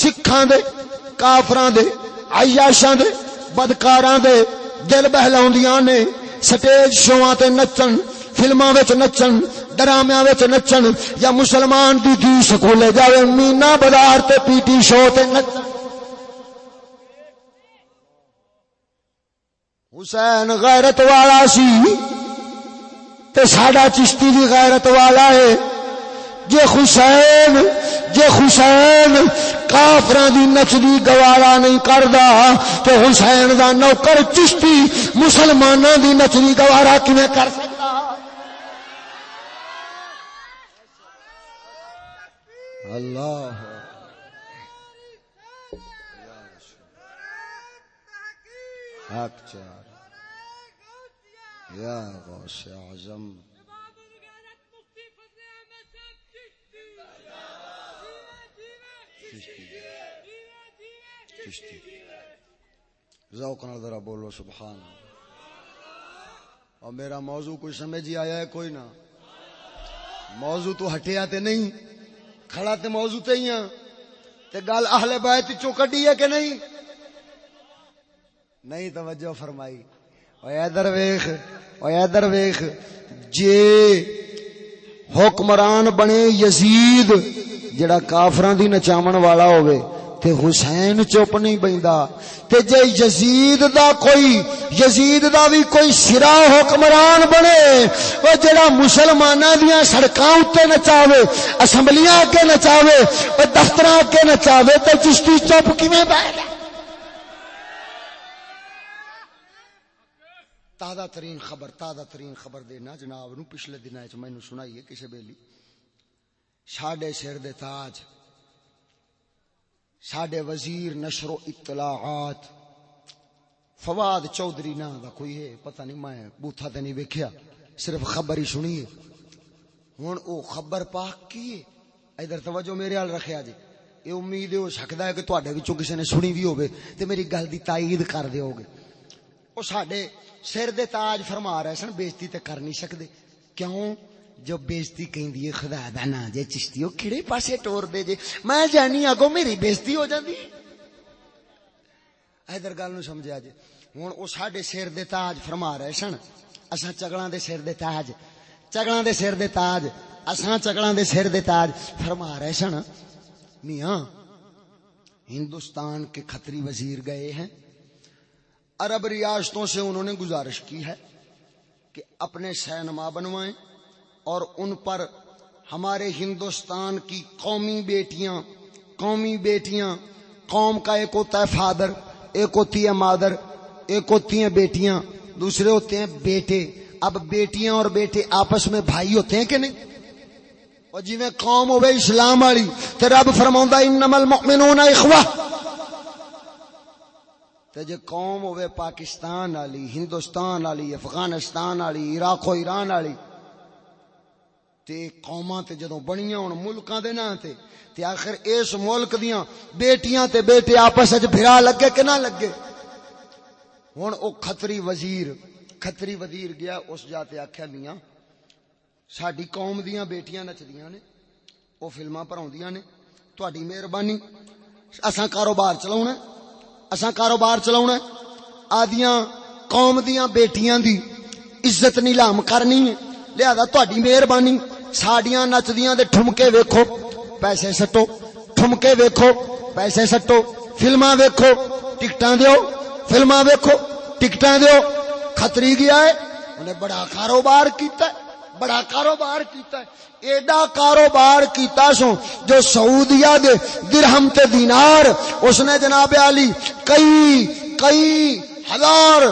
سکھاں دے، کافراں دے، عیاشاں دے، بدکاراں دے، دل بہلاوندیاں نے۔ سٹیج شوواں تے نچن، فلماں وچ نچن ڈرامیاں وچ نچن، یا مسلمان دی دی سکولے جاوے، مینا بازار تے پی ٹی شو تے نچن۔ حسین غیرت والا سی، تے ساڈا چشتی بھی غیرت والا ہے۔ جے حسین جے حسین کافراں دی نچدی گوارا نہیں کردا تے حسین دا نوکر چشتی مسلماناں دی نچدی گوارا کیویں کر سکدا اللہ۔ حق چار۔ یا غوث اعظم۔ ذوق نال ذرا بولو، سبحان اور میرا موضوع کوئی سمجھ ہی آیا ہے، کوئی نہ۔ موضوع تو ہٹیا تے نہیں، کھڑا تے موضوع تے ہی ہاں۔ تے گل اہل بیت چوں کڈی ہے کہ نہیں؟ نہیں، توجہ فرمائی۔ اوے ادھر ویکھ اوے ادھر ویکھ۔ جے حکمران بنے یزید، جڑا کافراں دی نچاون والا ہوئے تے حسین چپ نہیں بیندا تے جے یزید دا کوئی یزید دا بھی کوئی سرا حکمران بنے او جڑا مسلماناں دیاں سڑکاں اوتے نچاوے، اسمبلیاں اگے نچاوے، او دفتراں اگے نچاوے تے چشتی چپ کیویں بیٹھ تازہ ترین خبر، تازہ ترین خبر دینا جناب، نو پچھلے دنوں دن مینو سنائی ہے کسی بیلی ساڈے سر دے تاج۔ ساڈے وزیر نشر و اطلاعات۔ فواد چودھری نا دا کوئی ہے، پتہ نہیں، میں بوتھا تے نہیں ویکھیا، صرف خبر ہی سنی ہے۔ ہن او خبر پاک کی ہے؟ ادھر توجہ میرے حال رکھیا جی یہ امید ہو سکتا ہے کہ تواڈے وچوں کسی نے سنی بھی ہوگی تے میری گل دی تائید کر دیو گے او ساڈے سر دے تاج فرما رہے سن بےزتی تے کر نہیں سکدے۔ کیوں؟ جو بےزتی کہندی ہے، خدا دا نا جے چشتی، او پاسے ٹور دے جے۔ میں جانی اگو میری بےزتی ہو جاندی۔ ادھر گل نو سمجھا جے۔ ہن او ساڈے سر دے تاج فرما رہے سن۔ اساں چگلاں دے سر دے تاج۔ چگلاں دے سر دے تاج۔ اساں چگلاں دے سر دے تاج۔ فرما رہے سن۔ میاں، ہندوستان کے کھتری وزیر گئے ہیں۔ عرب ریاستوں سے انہوں نے گزارش کی ہے کہ اپنے سینما بنوائیں۔ اور ان پر ہمارے ہندوستان کی قومی بیٹیاں قومی بیٹیاں، قوم کا ایک ہوتا ہے فادر، ایک ہوتی ہے مادر، ایک ہوتی ہیں بیٹیاں، دوسرے ہوتے ہیں بیٹے۔ اب بیٹیاں اور بیٹے آپس میں بھائی ہوتے ہیں کہ نہیں؟ اور جی میں قوم ہوئے اسلام والی تو رب فرماؤں انما المؤمنون اخوہ تے جے قوم ہوئے پاکستان والی، ہندوستان والی، افغانستان والی، عراق و ایران والی تے قوماں تے جدوں بنیاں ہن ملکاں دے نا تے تے آخر اس ملک دیاں بیٹیاں تے بیٹے آپس وچ بھرا لگے کہ نہ لگے؟ ہن او کھتری وزیر کھتری وزیر گیا، اس جاتے آکھیا، میاں، ساڈی قوم دیاں بیٹیاں نچدیاں نے، او فلماں پراوندیاں نے، تہاڈی مہربانی، اساں کاروبار چلاونا اساں کاروبار چلاونا آدیاں قوم دیاں بیٹیاں دی عزت نیلام کرنی ہے، لہذا تہاڈی مہربانی ساڈیاں نچدیاں دے ٹھمکے ویکھو پیسے سٹو ٹھمکے ویکھو پیسے سٹو فلماں ویکھو ٹکٹاں دیو فلماں ویکھو ٹکٹاں دیو خطری گیا ہے انہیں بڑا کاروبار کیتا ہے بڑا کاروبار کیتا ہے ایڈا کاروبار کیتا سو جو سعودیہ دے درہم تے دینار اس نے جناب علی کئی کئی ہزار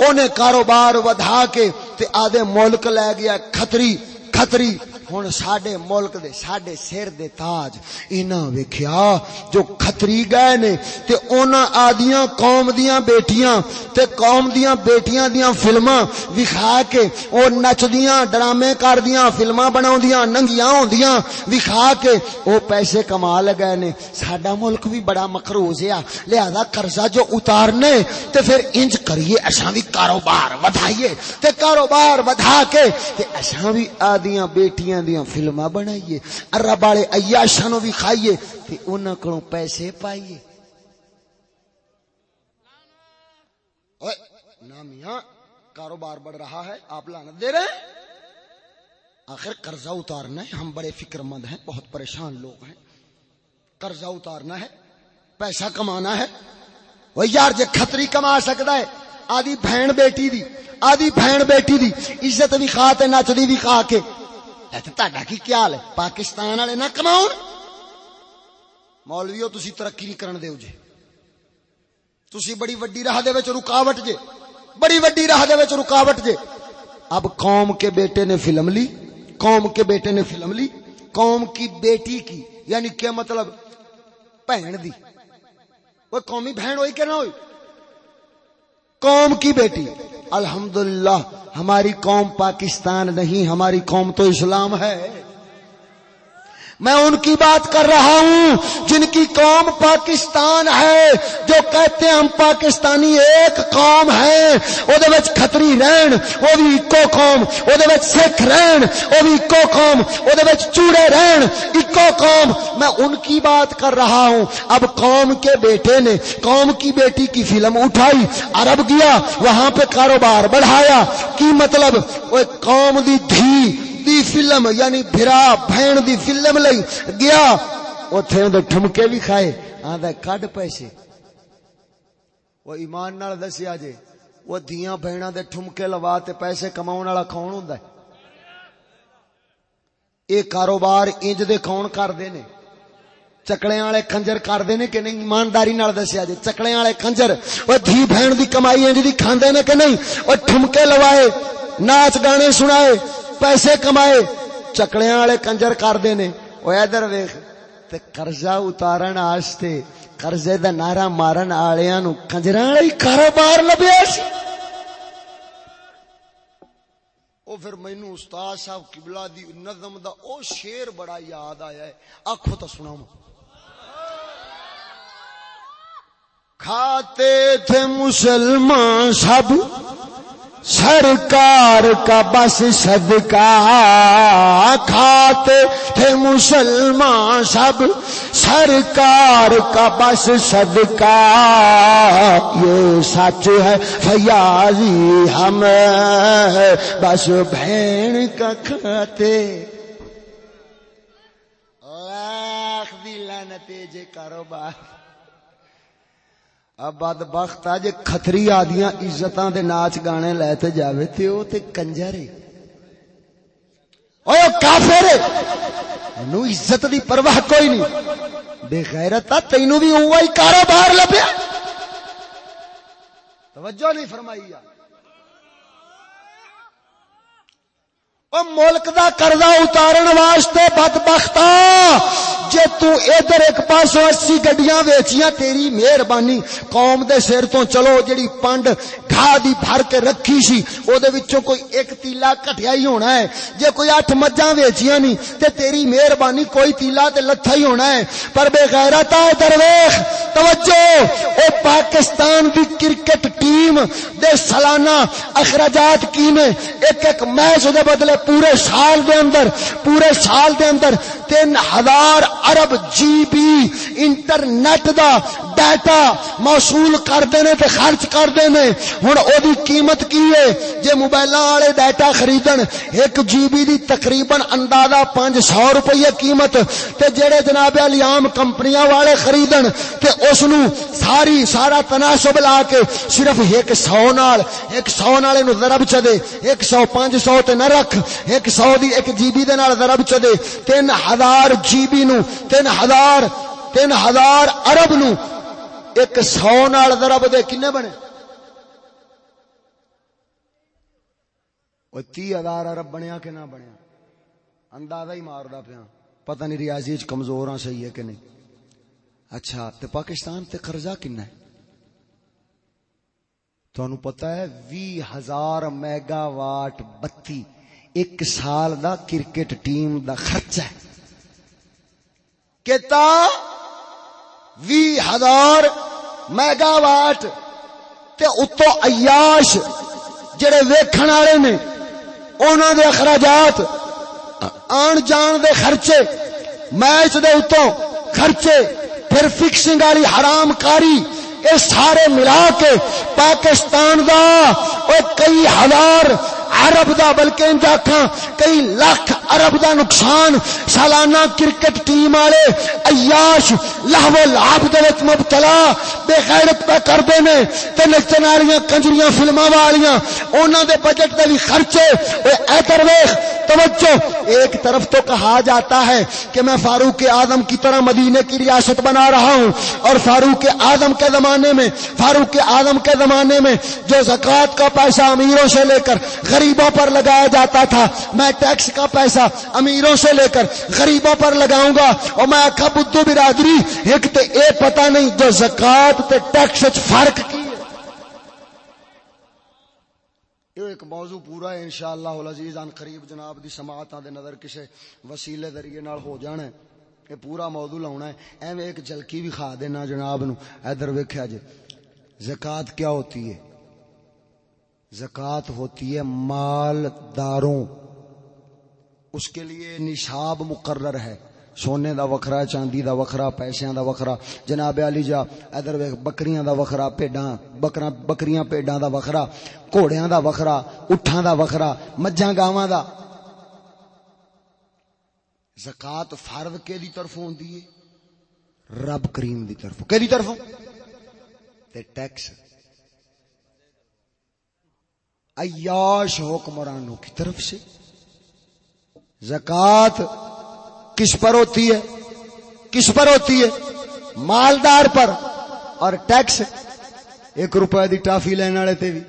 انہیں کاروبار ودھا کے تے آدھے ملک لے گیا کھتری کھتری ہن ساڈے ملک دے، ساڈے سر دے تاج۔ انہاں ویکھیا جو کھتری گئے نے تے انہاں آدیاں قوم دیاں بیٹیاں تے قوم دیاں بیٹیاں دیاں فلماں وکھا کے او نچدیاں، ڈرامے کردیاں فلماں بناوندیاں، ننگیاں ہوندیاں وکھا کے او پیسے کما لگے نے۔ ساڈا ملک بھی بڑا مقروض ہے۔ لہذا قرضہ جو اتارنے تے پھر انج کریے، اساں بھی کاروبار ودھائیے۔ تے کاروبار ودھا کے تے اساں بھی آدیاں بیٹیاں دیاں فلماں بنائیے، عرب والے عیاشاں نو بھی کھائیے، تے انہاں کولوں پیسے پائیے۔ اوئے، نا میاں، کاروبار بڑھ رہا ہے، آپ لانت دے رہے ہیں؟ آخر قرضہ اتارنا ہے، ہم بڑے فکر مند ہیں، بہت پریشان لوگ ہیں۔ قرضہ اتارنا ہے، پیسہ کمانا ہے۔ وہ یار، جے کھتری کما سکتا ہے، آدھی بہن بیٹی دی، آدھی بہن بیٹی دی، عزت بھی کھا تے نچدی بھی کھا کے۔ تہاڈا کی کیا حال ہے پاکستان والے نہ کماؤ مولویو تسی ترقی نہیں کرن دیو جے تسی بڑی وڈی راہ دے وچ رکاوٹ جے بڑی وڈی راہ دے وچ رکاوٹ جے اب قوم کے بیٹے نے فلم لی قوم کے بیٹے نے فلم لی قوم کی بیٹی کی یعنی کیا مطلب بہن دی وہ قومی بہن ہوئی کہ نہ ہوئی قوم کی بیٹی الحمدللہ ہماری قوم پاکستان نہیں ہماری قوم تو اسلام ہے۔ میں ان کی بات کر رہا ہوں جن کی قوم پاکستان ہے، جو کہتے ہیں ہم پاکستانی ایک قوم ہے او دے وچ کھتری رہن او بھی اکو قوم او دے وچ سکھ رہن او بھی اکو قوم او دے وچ چوڑے رہن اکو قوم۔ میں ان کی بات کر رہا ہوں۔ اب قوم کے بیٹے نے قوم کی بیٹی کی فلم اٹھائی، عرب گیا، وہاں پہ کاروبار بڑھایا۔ کی مطلب؟ وہ قوم دی دھی دی فلم یعنی بھرا بہن دی فلم لئی گیا، اوتھے دے ٹھمکے بھی کھائے آندا کڈ پیسے وہ ایمان نال دسیا جے، وہ دیاں بہناں دے ٹھمکے لوا تے پیسے کماون والا کون ہوندا ہے؟ اے کاروبار انج دے کون کردے نے؟ چکڑے والے کنجر کردے نے کہ نہیں؟ ایمانداری نال دسیا جے چکڑے والے کنجر او دھی بہن دی کمائی انج دی کھاندے نے کہ نہیں؟ او ٹھمکے لوائے، ناچ گانے سنائے پیسے کمائے چکڑیاں والے کنجر کردے نے۔ او ادھر ویکھ، تے قرضہ اتارن واسطے قرضے دا نعرہ مارن والےاں نو کنجراں والا ہی کاروبار لبیا سی۔ او پھر مینوں استاد صاحب قبلہ دی نظم دا او شعر بڑا یاد آیا ہے۔ آکھو تو سناؤں۔ کھاتے تھے مسلمان سب سرکار کا بس صدقہ کھاتے تھے مسلمان سب۔ سرکار کا بس صدقہ، یہ سچ ہے فیاضی، ہم بس بہن کا کھاتے۔ لاکھ دی لعنتے جے کاروبار۔ بد بخت آ جے کتری آدیا عزت دے ناچ گانے لے تے جاوے تے او تے کنجر او کافر نو عزت دی پرواہ کوئی نہیں۔ بے غیرت تینو بھی اوہی کاروبار لبیا۔ توجہ نہیں فرمائی یار۔ ملک دا قرضہ اتارن واسطے بد بختا جے تو ادھر ایک پاسوں اسی گڈیاں ویچیاں، تیری مہربانی قوم دے سر تو چلو جڑی پنڈ گھا دی بھر کے رکھی سی، او دے وچوں کوئی ایک تیلا کٹیا ہی ہونا ہے۔ جے کوئی اٹھ مجھاں ویچیاں نہیں تے تیری مہربانی کوئی تیلا تے لتھا ہی ہونا ہے۔ پر بے غیرت ہے درویش، توجہ! او پاکستان دی کرکٹ ٹیم دے سالانہ اخراجات کی نے ایک ایک میچ دے بدلے پورے سال دے اندر، پورے سال دے اندر تین ہزار ارب جی بی انٹرنیٹ دا ڈیٹا موصول کرتے نے تے خرچ کرتے نے۔ ہوں او دی قیمت کی ہے؟ جے موبائل والے ڈیٹا خریدن، ایک جی بی دی تقریباً اندازہ پانچ سو روپیے قیمت۔ تے جڑے جناب علیام کمپنیاں والے خریدن، تے اس نو ساری، سارا تناسب لا کے صرف ایک سو نال، ایک سو نال نو ضرب چ دے ایک سو، پانچ سو تے نہ رکھ۔ ایک سو دی ایک جی بی دے نال ضرب چ دے۔ تین ہزار جی بی نو، تین ہزار تین ہزار ارب نو۔ ایک سو نال ضرب دے کنے بنے؟ وہ تی ہزار ارب بنیا کہ نہ بنیا؟ اندازہ ہی ماردا پیا۔ پتہ نہیں ریاضی چ کمزور ہاں صحیح ہے کہ نہیں؟ اچھا تے پاکستان تے قرضہ کنا ہے؟ تھانوں پتہ ہے، وی ہزار میگا واٹ بتی۔ ایک سال دا کرکٹ ٹیم دا خرچہ ہے۔ کتا وی ہزار میگا واٹ تے اتو عیاش جڑے ویکھن والے نے، انہاں دے اخراجات، آن جان دے خرچے، میچ دے اتوں خرچے، پھر فکسنگ والی حرام کاری یہ سارے ملا کے پاکستان دا اور کئی ہزار عرب دا، بلکہ انجا کھاں کئی لاکھ عرب دا نقصان، سالانہ کرکٹ ٹیم والے عیاش، لہو لعب دے وچ مبتلا، بے غیرت پہ کردے نے تے نچن کنجریاں، فلماں والیاں انہاں دے بجٹ دے خرچے، اے ادھر ویکھ توجہ، ایک طرف تو کہا جاتا ہے کہ میں فاروق اعظم کی طرح مدینے کی ریاست بنا رہا ہوں، اور فاروق اعظم کے زمانے میں، فاروق اعظم کے زمانے میں جو زکوٰۃ کا پیسہ امیروں سے لے کر غریبوں پر لگایا جاتا تھا۔ میں ٹیکس کا پیسہ امیروں سے لے کر غریبوں پر لگاؤں گا۔ اور میں آخا بدھو برادری، ایک تو اے پتہ نہیں جو زکات تے ٹیکس فرق کی یہ ایک موضوع پورا ہے، انشاءاللہ العزیز، ان قریب جناب دی سماعتاں دے نظر کسے وسیلے ذریعے نال ہو جانا ہے۔ یہ پورا موضوع لاؤنا ہے۔ ایویں ایک جھلکی بھی کھا دینا جناب نو۔ ادھر ویکھیا جے زکات کیا ہوتی ہے؟ زکات ہوتی ہے مال داروں اس کے لیے نشاب مقرر ہے۔ سونے دا وکھرا، چاندی دا وکھرا، پیسیاں دا وکھرا۔ جناب علی جا، ادھر ویکھ، بکریاں دا وکھرا، پیڈاں بکراں بکریاں، پیڈاں دا وکھرا۔ گھوڑیاں دا وکھرا، اٹھاں دا وکھرا، مجھاں گاواں دا۔ زکات فرض کے دی طرف ہوندی ہے؟ رب کریم دی طرف۔ کے دی طرف؟ تے ٹیکس۔ عیاش حکمرانوں کی طرف سے۔ زکات کس پر ہوتی ہے؟ کس پر ہوتی ہے؟ مالدار پر۔ اور ٹیکس، ایک روپے دی ٹافی لین والے تے بھی۔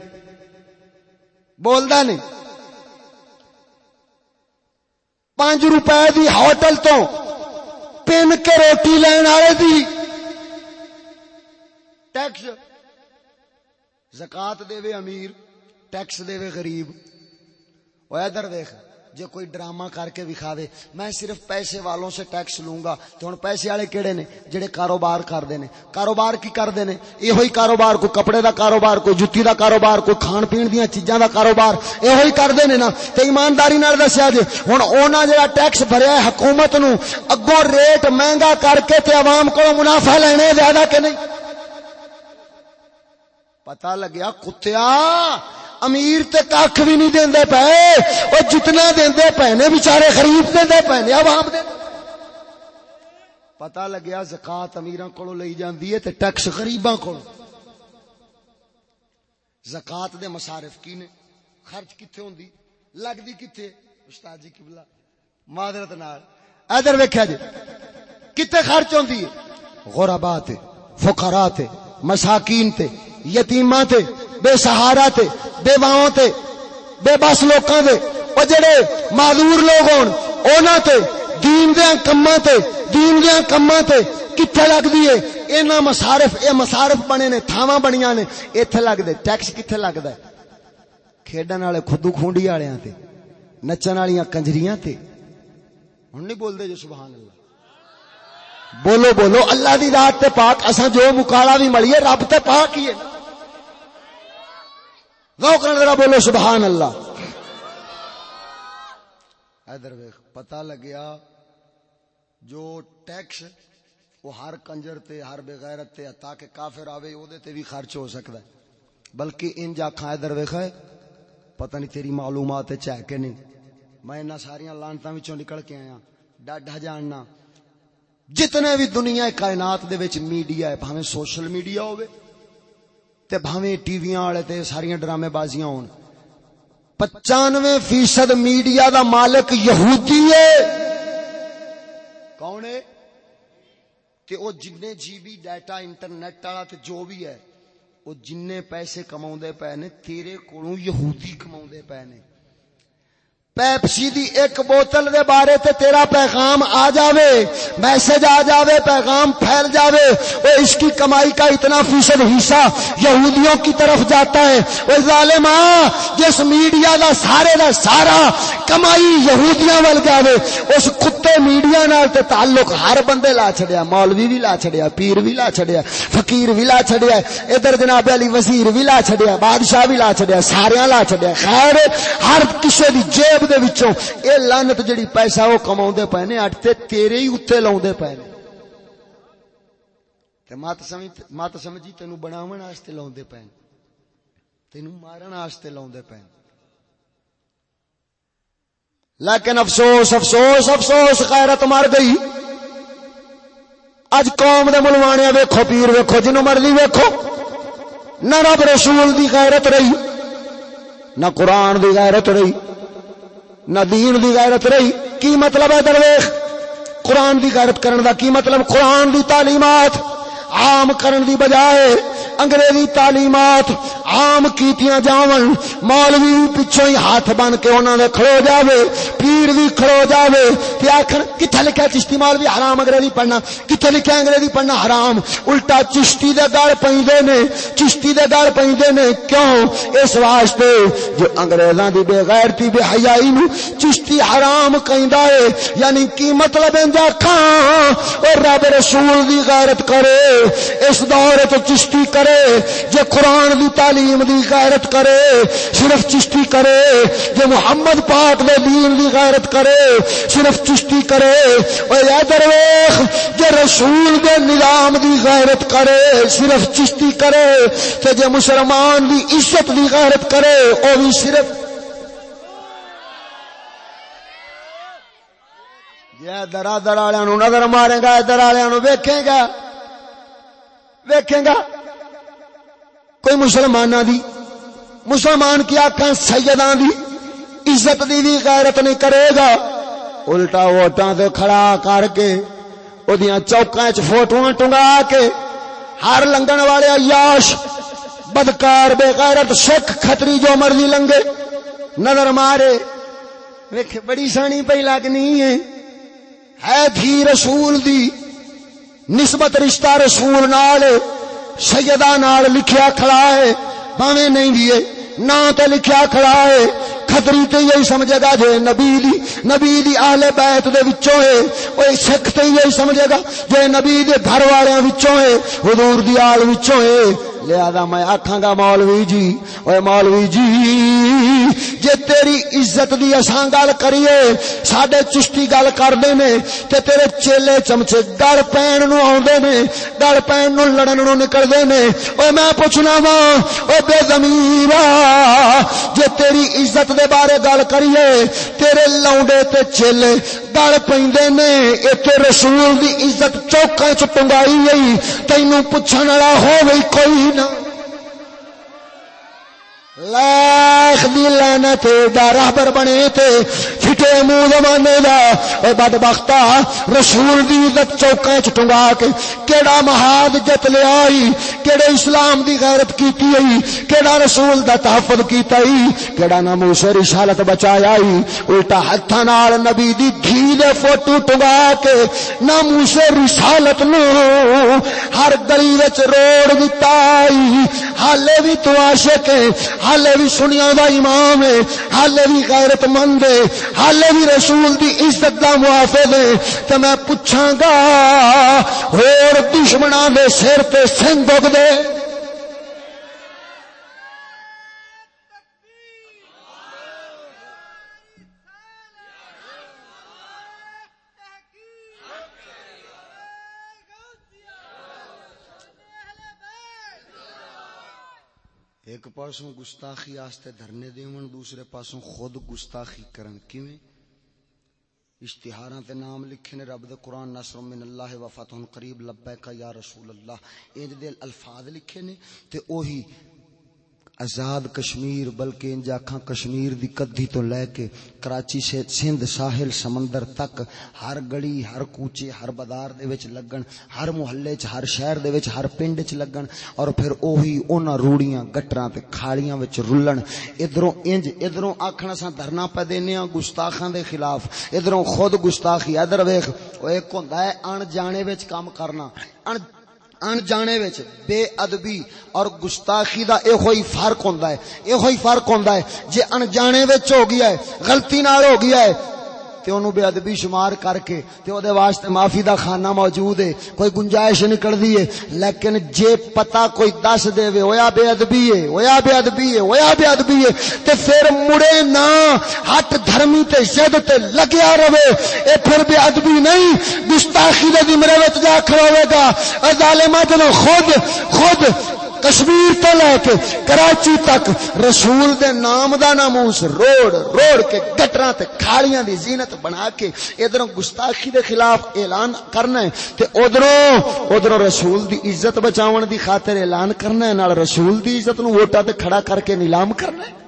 بولدا نہیں۔ پانچ روپے دی ہوٹل تو پن کے روٹی لین والے دی۔ ٹیکس۔ زکات دے امیر۔ ٹیکس دے وے غریب۔ او ادھر دیکھ جے کوئی ڈرامہ کر کے دکھا دے میں صرف پیسے والوں سے ٹیکس لوں گا۔ تو ہن پیسے والے کیڑے نے؟ جڑے کاروبار کردے نے۔ کاروبار کی کردے نے؟ ایہی کاروبار کوئی کپڑے دا کاروبار کوئی جُتی دا کاروبار کوئی کھان پین دیاں چیزاں دا کاروبار ایہی کردے نے نا۔ تے ایمانداری نال دسیا جے، ہن اونا جڑا ٹیکس بھریا ہے حکومت نو، اگوں ریٹ مہنگا کر کے تے عوام کو منافع لینے زیادہ کہ نہیں؟ پتہ لگیا کتیا؟ امیر تے کھ بھی نہیں دیندے پے، او جتنا دیندے پے نے بیچارے غریب دیندے پے نے عوام دے پتہ لگیا زکات امیراں کولوں لئی جاندی ہے تے ٹیکس غریباں کولوں۔ زکات دے مصارف کی نے خرچ کتھے ہوندی؟ لگدی کتھے؟ استاد جی قبلہ، معذرت نال۔ ادھر ویکھیا جی کتھے خرچ ہوندی ہے؟ غربا تے، فقراء تے، مساکین تے، یتیماں تے۔ بے سہارا تے، بے باؤں تے، بے بس لوکاں دے۔ او جڑے معذور لوگ ہون، اونا تے، دین دیاں کماں تے، دین دیاں کماں تے، کتھے لگ دیئے اینا مصارف، اے مصارف بنے نے، تھاواں بنیاں نے۔ ایتھے لگ دے ٹیکس کتھے لگ دے کھیڈن والے خودو کھونڈی والےاں تے، نچن والیاں کنجریاں تے۔ ہن نہیں بول دے جو سبحان اللہ۔ بولو بولو، اللہ دی ذات تے پاک، اساں جو مکالا بھی ملیے، رب تے پاک ہی ہے۔ ذوق ذرا بولو، سبحان اللہ۔ ادھر ویکھ، پتہ لگیا جو ٹیکس وہ ہر کنجر تے، ہر بے غیرت تے تاکہ کافر آوے او دے تے بھی خرچ ہو سکدا ہے۔ بلکہ ان جا کھا ادھر ویکھ، پتہ نہیں تیری معلومات ہے کہ نہیں۔ میں انہاں ساریاں لانتاں وچوں نکل کے آیا۔ ڈاڈا جاننا۔ جتنے بھی دنیا کائنات دے وچ میڈیا ہے، بھاویں سوشل میڈیا ہوے تے بھاویں ٹی ویاں والے تے ساری ڈرامے بازیاں ہون۔ پچانوے فیصد میڈیا دا مالک یہودی ہے۔ کون ہے؟ تے او جن جی بی ڈیٹا انٹرنیٹ والا تے جو بھی ہے او جن پیسے کما پے نے، تیرے کولوں یہودی کما پے نے۔ پیپسی دی ایک بوتل دے بارے تے تیرا پیغام آ جاوے، میسج آ جاوے، پیغام پھیل جاوے۔ وہ اس کی کمائی کا اتنا فیصد حصہ یہودیوں کی طرف جاتا ہے۔ وہ ظالم جس میڈیا دا سارے دا سارا کمائی یہودیاں ول جاوے، اس کتے میڈیا نال تے تعلق ہر بندے لا چھڑیا، مولوی بھی لا چھڑیا، پیر بھی لا چھڑیا، فقیر بھی لا چھڑیا، ادھر جناب علی وزیر بھی لا چھڑیا، بادشاہ بھی لا چھڑیا سارے لا چھڑیا۔ خیر، ہر کسے دی جیب جیب دے وچوں اے لعنت جڑی پیسہ او کماوندے پے نے اٹ تے تیرے ہی اوتے لاوندے پے نے تے مات سمجھ مات سمجھی تینو بناون واسطے لاوندے پے تینو مارن واسطے لاوندے پے لیکن افسوس افسوس افسوس غیرت مر گئی اج قوم دے ملوانے ویکھو پیر ویکھو جنوں مرضی ویکھو نہ رب رسول دی غیرت رہی نہ قرآن دی غیرت رہی نہ دین دی غیرت رہی، کی مطلب ہے درویش؟ قرآن دی غیرت کرن دا کی مطلب؟ قرآن دی تعلیمات عام کرن دی بجائے انگریزی تعلیمات عام کیتیاں جاون، مولوی پیچھے ہی ہاتھ بن کے انہوں نے کھڑو جاوے، پیر بھی کھڑو جاوے تے آخر کتنے لکھا چشتی مولوی؟ حرام انگریزی پڑھنا۔ کتنے لکھا انگریزی پڑھنا حرام۔ الٹا چشتی دے گل پیندے نے، چشتی دے گل پیندے نے۔ کیوں؟ اس واسطے جو انگریزاں دی بے غیرتی، بے حیائی نو چشتی حرام کہندا ہے یعنی کی مطلب انجا کھاں؟ اور رب رسول دی غیرت کرے۔ اس دور تو چشتی کر کرے جو قرآن دی تعلیم دی غیرت کرے صرف چشتی کرے جو محمد پاک دے دین دی غیرت کرے صرف چشتی کرے اور یا درویخ جو رسول دے نظام دی غیرت کرے صرف چشتی کرے تو جو مسلمان دی عزت دی غیرت کرے وہ بھی صرف ادھر ادھر والوں نظر مارے گا ادھر والوں ویکھے گا ویکھے گا کوئی مسلمان دی، مسلمان کی آخان سیدان دی، عزت دی بھی غیرت نہیں کرے گا۔ الٹا ووٹاں تے کھڑا کر کے، اودیاں چوکاں وچ فوٹواں ٹنگا کے، ہر لنگن والے عیاش، بدکار، بے غیرت، سکھ، کھتری جو مرضی لنگے، نظر مارے۔ ویکھ، بڑی سانی پئی لگنی ہے۔ ہے تھی رسول دی، نسبت رشتہ رسول نال سیدہ نال لکھیا کھڑا ہے، باویں نہیں دیے نہ تے لکھیا کھڑا ہے۔ خطری تے یہی سمجھے گا جو نبی دی نبی دی اہل بیت دے وچوں ہے۔ او سکھ تے یہی سمجھے گا جو نبی دے گھر والیاں وچوں ہے، حضور دی آل وچوں ہے۔ لہذا میں آکھاں گا، مولوی جی اوے مولوی جی جے تیری عزت دی اساں گل کریے۔ ساڈے چشتی گل کردے نے تے تیرے چیلے چمچے گل پین نو آوندے نے گل پین نو لڑن نو نکلدے نے اوے میں پوچھنا وا، او بے ضمیرا جے تیری عزت دے بارے گل کریے، تیرے لونڈے تے چیلے گل پیندے نے ایتھے رسول دی عزت چوکاں چ ٹنگائی گئی، تینوں پوچھن والا ہووے کوئی نہ۔ لاکھ دی لعنت دا راہبر بنے تے پھٹے منہ زمانے دا۔ اے بدبختا رسول دی عزت چوکاں چ ٹنگا کے کیڑا مہاد جت لے آئی، کیڑے اسلام دی غیرت کیتی ائی کیڑا رسول دا تحفظ کیتا ائی کیڑا ناموس رسالت بچایا ائی الٹا ہتھاں نال نبی دی دھی دے فوٹو ٹنگا کے ناموس رسالت نو ہر گلی وچ روڑ دتا ائی حالے بھی تو عاشق ہے حالے بھی سنیا دا امام ہے، حالے بھی غیرت مند ہے، حالے بھی رسول دی عزت دا محافظ ہے۔ تو میں پوچھاں گا اور دشمناں دے سر تے سنگ دے ایک پاسوں گستاخی آستے دھرنے دیون دوسرے پاسوں خود گستاخی کرن۔ کیویں؟ اشتہاراں تے نام لکھے نے رب دے قرآن نصر من اللہ و فتح قریب، لبیک یا رسول اللہ۔ ایں دے الفاظ لکھے نے تے اوہی آزاد کشمیر، بلکہ انج آکھاں کشمیر دی کدھی تو لے کے کراچی سے سندھ ساحل سمندر تک ہر گلی ہر کوچے، ہر بازار دے وچ لگن، ہر محلے چ، ہر شہر دے وچ، ہر پنڈ چ لگن اور پھر اوہی انہاں روڑیاں، گٹراں تے کھاڑیاں وچ رلن۔ ادھروں انج، ادھروں آکھنا سا دھرنا پہ دینے ہاں گستاخاں دے خلاف۔ ادھروں خود گستاخی، ادھر ویکھ او ایک ہوندا ہے ان جانے وچ کام کرنا۔ ان ان جانے وچ بے ادبی اور گستاخی دا اے ہوئی فرق ہوندا ہے اے ہوئی فرق ہوندا ہے۔ جے ان جانے وچ ہو گیا ہے، غلطی نال ہو گیا ہے تے انہوں بے ادبی شمار کر کے تے او دے واسطے معافی دا خانہ موجود ہے۔ کوئی گنجائش نکل دی ہے، لیکن جے پتہ کوئی دس دے وے ہویا بے ادبی ہے ہویا بے ادبی ہے ہویا بے ادبی ہے، تے پھر مڑے نا ہٹ دھرمی تے زد تے لگیا رہے۔ اے پھر بے ادبی نہیں، گستاخی دے دمرے وچ جا کھڑوے گا۔ ظالما جنوں خود خود کشمیر تو لے کے کراچی تک رسول دے نام دا ناموس روڑ روڑ کے گٹراں تے کھاڑیاں دی زینت بنا کے ادھروں گستاخی دے خلاف اعلان کرنا ہے تے ادھروں ادھروں رسول دی عزت بچاون دی خاطر اعلان کرنا ہے نال رسول دی عزت نو ووٹاں تے کھڑا کر کے نیلام کرنا ہے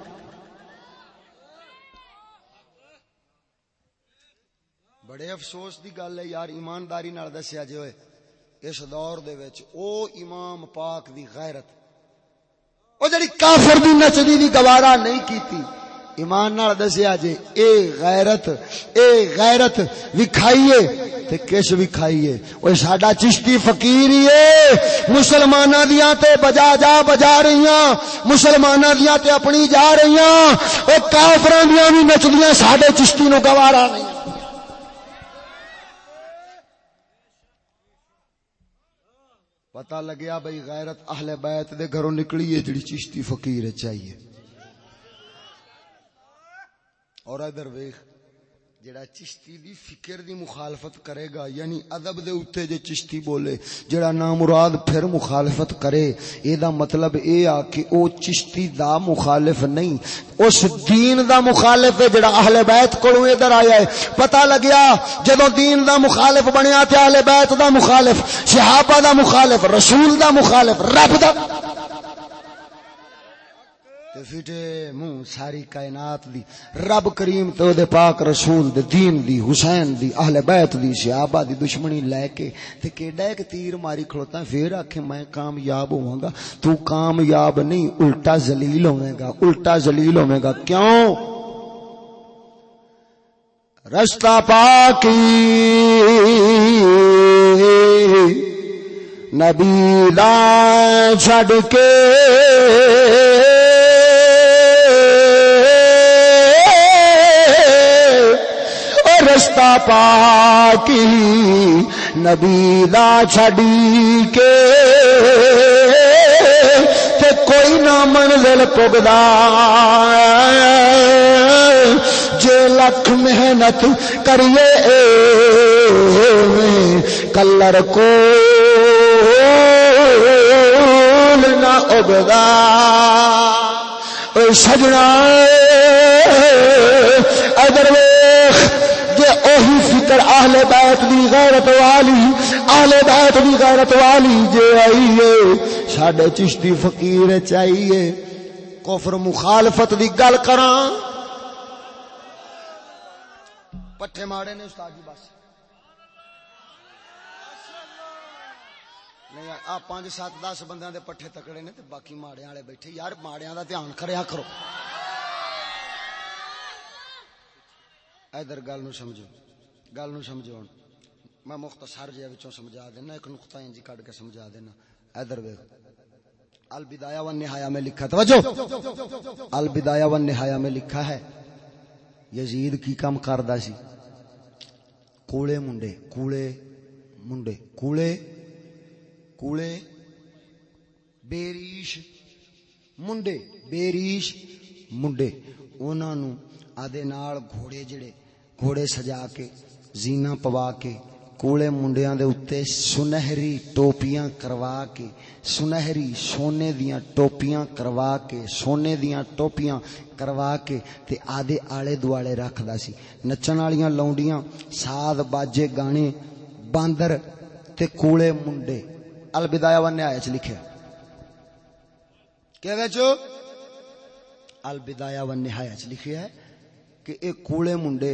بڑے افسوس دی گل ہے یار، ایمانداری نال دسیا جے ہوئے۔ اس دور دے وچ او امام پاک دی غیرت۔ او جڑی کافر دی نچدی دی گوارا نہیں کیتی۔ ایمان نال دسیا جے، اے غیرت اے غیرت وکھائیے تے کش وکھائیے او ساڈا چشتی فقیر ہی اے۔ مسلماناں دیاں تے بجا جا بجا رہیاں۔ مسلماناں دیاں تے اپنی جا رہیاں۔ او کافراں دیاں وی نچدیاں ساڈے چشتی نو گوارا نہیں۔ پتا لگیا بھائی غیرت اہل بیت دے گھروں نکلی ہے جڑی چشتی فقیر چاہیے۔ اور ادھر ویخ جڑا چشتی دی فکر دی مخالفت کرے گا یعنی ادب دے اوتے جے چشتی بولے، جڑا نامراد پھر مخالفت کرے، اے دا مطلب اے آ کہ او چشتی دا مخالف نہیں، اس دین دا مخالف ہے جڑا اہل بیت کولوں ادھر آیا ہے۔ پتہ لگیا، جدوں دین دا مخالف بنیا تے اہل بیت دا مخالف، صحابہ دا مخالف، رسول دا مخالف، رب دا تے فٹے منہ ساری کائنات دی، رب کریم تو دے پاک رسول دے دین دی، حسین دی، اہل بیت دی، صحابہ دی، دشمنی لے کے تے کیڈا ایک تیر ماری کھڑوتا پھر آکھے میں کامیاب ہوواں گا، تو کامیاب نہیں، الٹا ذلیل ہوے گا، الٹا ذلیل ہوے گا، کیوں؟ رستہ پاکی، نبی لا چھڑ کے رستہ پاکی نبی لا چھڑی کے۔ تے کوئی نہ منزل پگدا جے لکھ محنت کریے کلر کو نہ اگدا۔ سجنا ادر ویخ اوہی فکر اہل بیت دی غیرت والی، اہل بیت دی غیرت والی جے آئیے ساڈے چشتی فقیر چاہیے کفر مخالفت دی گل کراں۔ پٹھے ماڑے نے استاد جی بس۔ نہیں، آ پانچ سات دس بندیاں دے پٹھے تکڑے نے تے باقی ماڑیاں والے بیٹھے۔ یار، ماڑیاں دا دھیان کریا کرو۔ ادھر گل سمجھو گل سمجھو میں مختصر جے وچوں سمجھا دینا، ایک نقطہ انج کڈ کے سمجھا دینا۔ ادھر ویکھ البدایہ والنہایہ میں لکھا توجہ! البدایہ والنہایہ میں لکھا ہے۔ یزید کی کام کردا سی۔ کوڑے منڈے کوڑے منڈے، کوڑے کوڑے بیریش منڈے بیریش منڈے۔ انہاں نو آدے نال گھوڑے جڑے گھوڑے سجا کے زینا پوا کے کوڑے منڈیاں دے اتے سنہری ٹوپیاں کروا کے سنہری سونے دیاں ٹوپیاں کروا کے سونے دیاں ٹوپیاں کروا کے تے آدھے آلے دوالے رکھ دا سی نچن والیاں لونڈیاں ساد باجے گانے باندر تے کوڑے منڈے البدایہ ون آیا چ لکھیا کہ وچو البدایا و نہایا چ لکھیا ہے کہ ایک کوڑے منڈے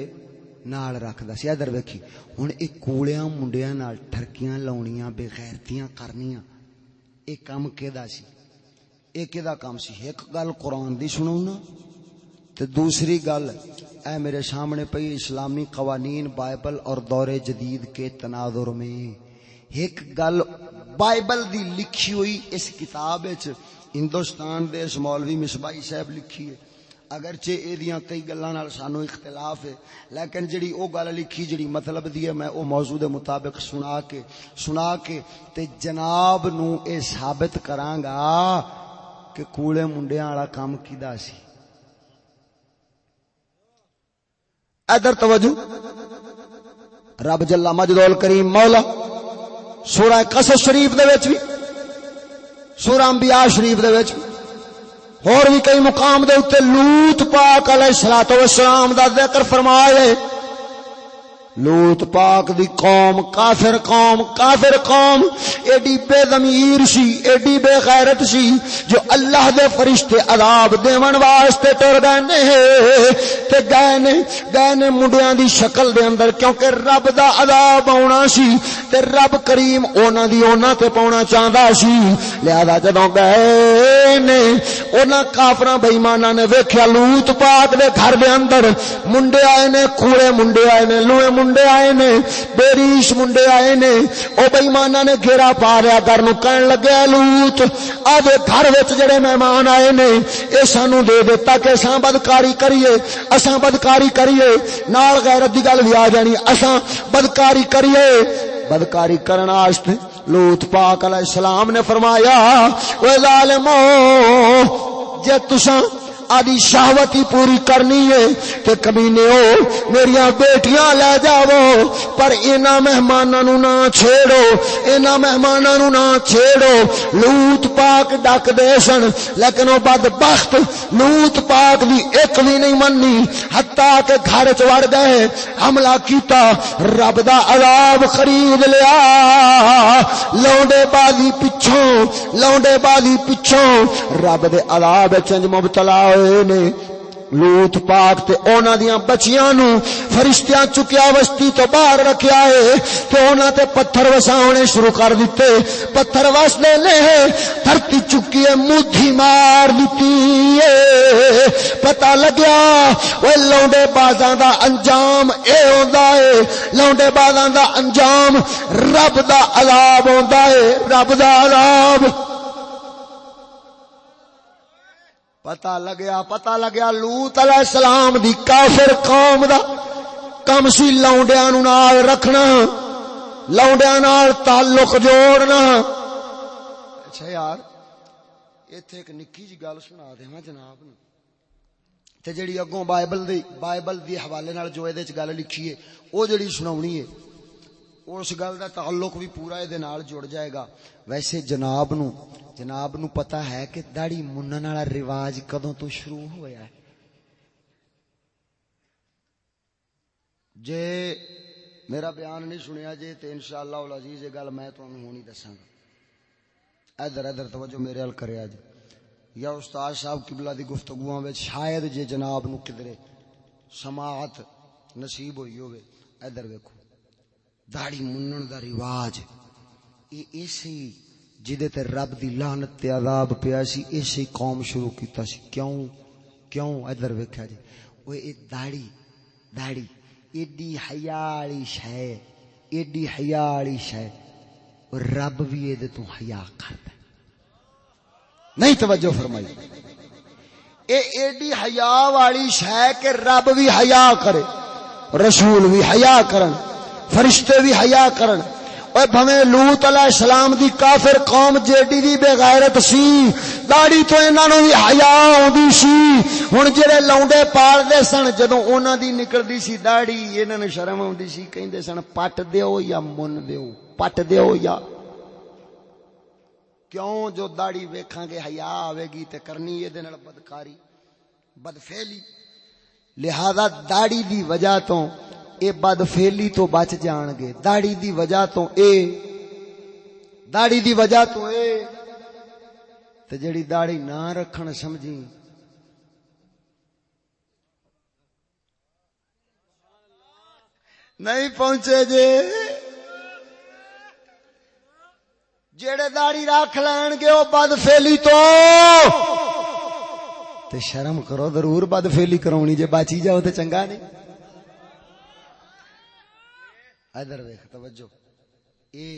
نال رکھدا سی ادھر ویکھی ہن ایک کوڑیاں منڈیاں نال ٹھرکیاں لاونیاں بے غیرتیاں کرنیاں اے کم کیدا سی اے کیدا کام سی ایک گل قرآن دی سناونا تے دوسری گل اے میرے سامنے پئی اسلامی قوانین بائبل اور دور جدید کے تناظر میں ایک گل بائبل دی لکھی ہوئی اس کتاب ہندوستان دے اس مولوی مصبائی صاحب لکھی ہے اگرچہ اے دیاں کئی گلاں نال سانو اختلاف ہے، لیکن جڑی او گل لکھی، جڑی مطلب دی ہے، میں او موضوع دے مطابق سنا کے سنا کے تے جناب نو اے ثابت کراں گا کہ کوڑے منڈیاں والا کام کیدا سی۔ ادھر توجہ۔ رب جلا مجدول کریم مولا، سورہ قصص شریف دے وچ بھی سورہ انبیاء شریف دے وچ بھی اور بھی کئی مقام دے اتنے لوت پاک علیہ السلام دا ذکر فرمایا ہے۔ لوت پاک دی قوم، کافر قوم کافر قوم، ایڈی بے ضمیر سی، ایڈی بے غیرت سی جو اللہ دے فرشتے عذاب دیون واسطے ٹر گئے نے تے گئے نے گئے نے منڈیاں دی شکل دے اندر کیونکہ رب دا عذاب آنا سی، تے رب کریم اونا دی اونا تے پاؤنا چاہندا سی۔ لہذا جدوں گئے نے، اونا کافراں بے ایماناں نے ویکھیا لوت پاک دے گھر دے اندر، منڈے آئے نے کوڑے منڈے آئے نے، لوئے منڈے منڈے آئے نے بیریش منڈے آئے نے او بےمانا نے گھیرا پا رہا گھر نو کہن لگے لوت آدھے گھر وچ جڑے مہمان آئے نے اے سانو دے دے تاکہ اساں بدکاری کریے اساں بدکاری کریے نال غیرت دی گل بھی آ جانی اساں بدکاری کریے بدکاری کرنا واسطے لوت پاک علیہ السلام نے فرمایا اے ظالمو جے تساں آدھی شہوت ہی پوری کرنی ہے کہ کبھی نے ہو میری بیٹیاں لے جاؤ، پر اینا مہمانوں نو نہ چھیڑو، اینا مہمانوں نو نہ چھیڑو۔ لوت پاک ڈک دے سن، لیکن وہ بد بخت لوت پاک بھی ایک بھی نہیں مننی۔ حتیٰ کہ گھر چڑ گئے، حملہ کیتا، رب دا عذاب خرید لیا لونڈے بازی پچھوں، لونڈے بازی پچھوں، رب دے عذاب چنج مبتلا ہوئے۔ ہوئے نے۔ لوت پاک تے اونا دیاں بچیاں نو فرشتیاں چکیا وستی تو باہر رکھیا ہے تے اونا تے پتھر وساونے شروع کر دیتے۔ پتھر وس دے لے دھرتی چکی ہے، مودھی مار دیتی ہے۔ پتہ لگیا وہ لونڈے بازاں دا انجام اے ہوندا ہے۔ لونڈے بازاں دا انجام رب دا عذاب ہوندا ہے۔ رب دا عذاب۔ پتا لگیا پتا لگیا لوت علیہ السلام دی کافر قوم دا کم سی لونڈیاں نال رکھنا، لونڈیاں نال تعلق جوڑنا۔ اچھا یار، ایتھے ایک نکی جی گل سنا دیواں جناب نو تے جڑی اگوں بائبل دی بائبل دی حوالے نال جو اے دے وچ گل لکھی ہے، او جڑی سناونی ہے۔ اس گل دا تعلق بھی پورا اے دے نال جڑ جائے گا۔ ویسے جناب نو جناب نو پتا ہے کہ داڑی منن والا رواج کدوں تو شروع ہویا ہے۔ جے میرا بیان نہیں سنیا جے تے انشاءاللہ العزیز یہ گل میں تانوں ہونی دساں گا۔ ادھر ادھر توجہ میرے ال کریا جی یا استاد صاحب قبلہ دی گفتگوؤں وچ شاید جے جناب نو کدرے سماعت نصیب ہوئی ہوے ادھر ویکھو۔ داڑی منن دا رواج۔ اے ایسی جدے تے رب دی لعنت تے عذاب پیا سی اسی قوم شروع کیتا سی۔ کیوں؟ کیوں؟ ادھر ویکھیا جی۔ او اے داڑھی داڑھی، ایڈی حیا والی شے، ایڈی حیا والی شے رب بھی اے دے تو حیا کردا نہیں توجہ فرمائی۔ اے ایڈی حیا والی شے کہ رب بھی حیا کرے، رسول بھی حیا کرن۔ فرشتے بھی حیا کرن۔ اے بھویں لوت علیہ السلام دی کافر قوم جیڈی دی بے غیرت سی داڑی تو انہاں نو بھی حیا اوندی سی۔ ہن جڑے لونڈے پال دے سن، جدوں انہاں دی نکلدی سی داڑی انہاں نو شرم اوندی سی، کہندے سن، پٹ دیو یا من دیو؟ پٹ دیو یا؟ کیوں جو داڑی ویکھاں گے، حیا آوے گی تے کرنی اے دے نال بدکاری، بدفعلی۔ لہذا داڑی دی وجہ تو اے بد فیلی تو بچ جان گے۔ داڑی دی وجہ تو اے۔ داڑی دی وجہ تو اے۔ تے جڑی داڑی نہ رکھن سمجھی۔ نہیں پہنچے جے۔ جڑے داڑی رکھ لین گے وہ بد فیلی تو۔ تے شرم کرو، ضرور بد فیلی کرونی جے بچی جاؤ تے چنگا نہیں۔ ادھر ویخ توجہ۔ اے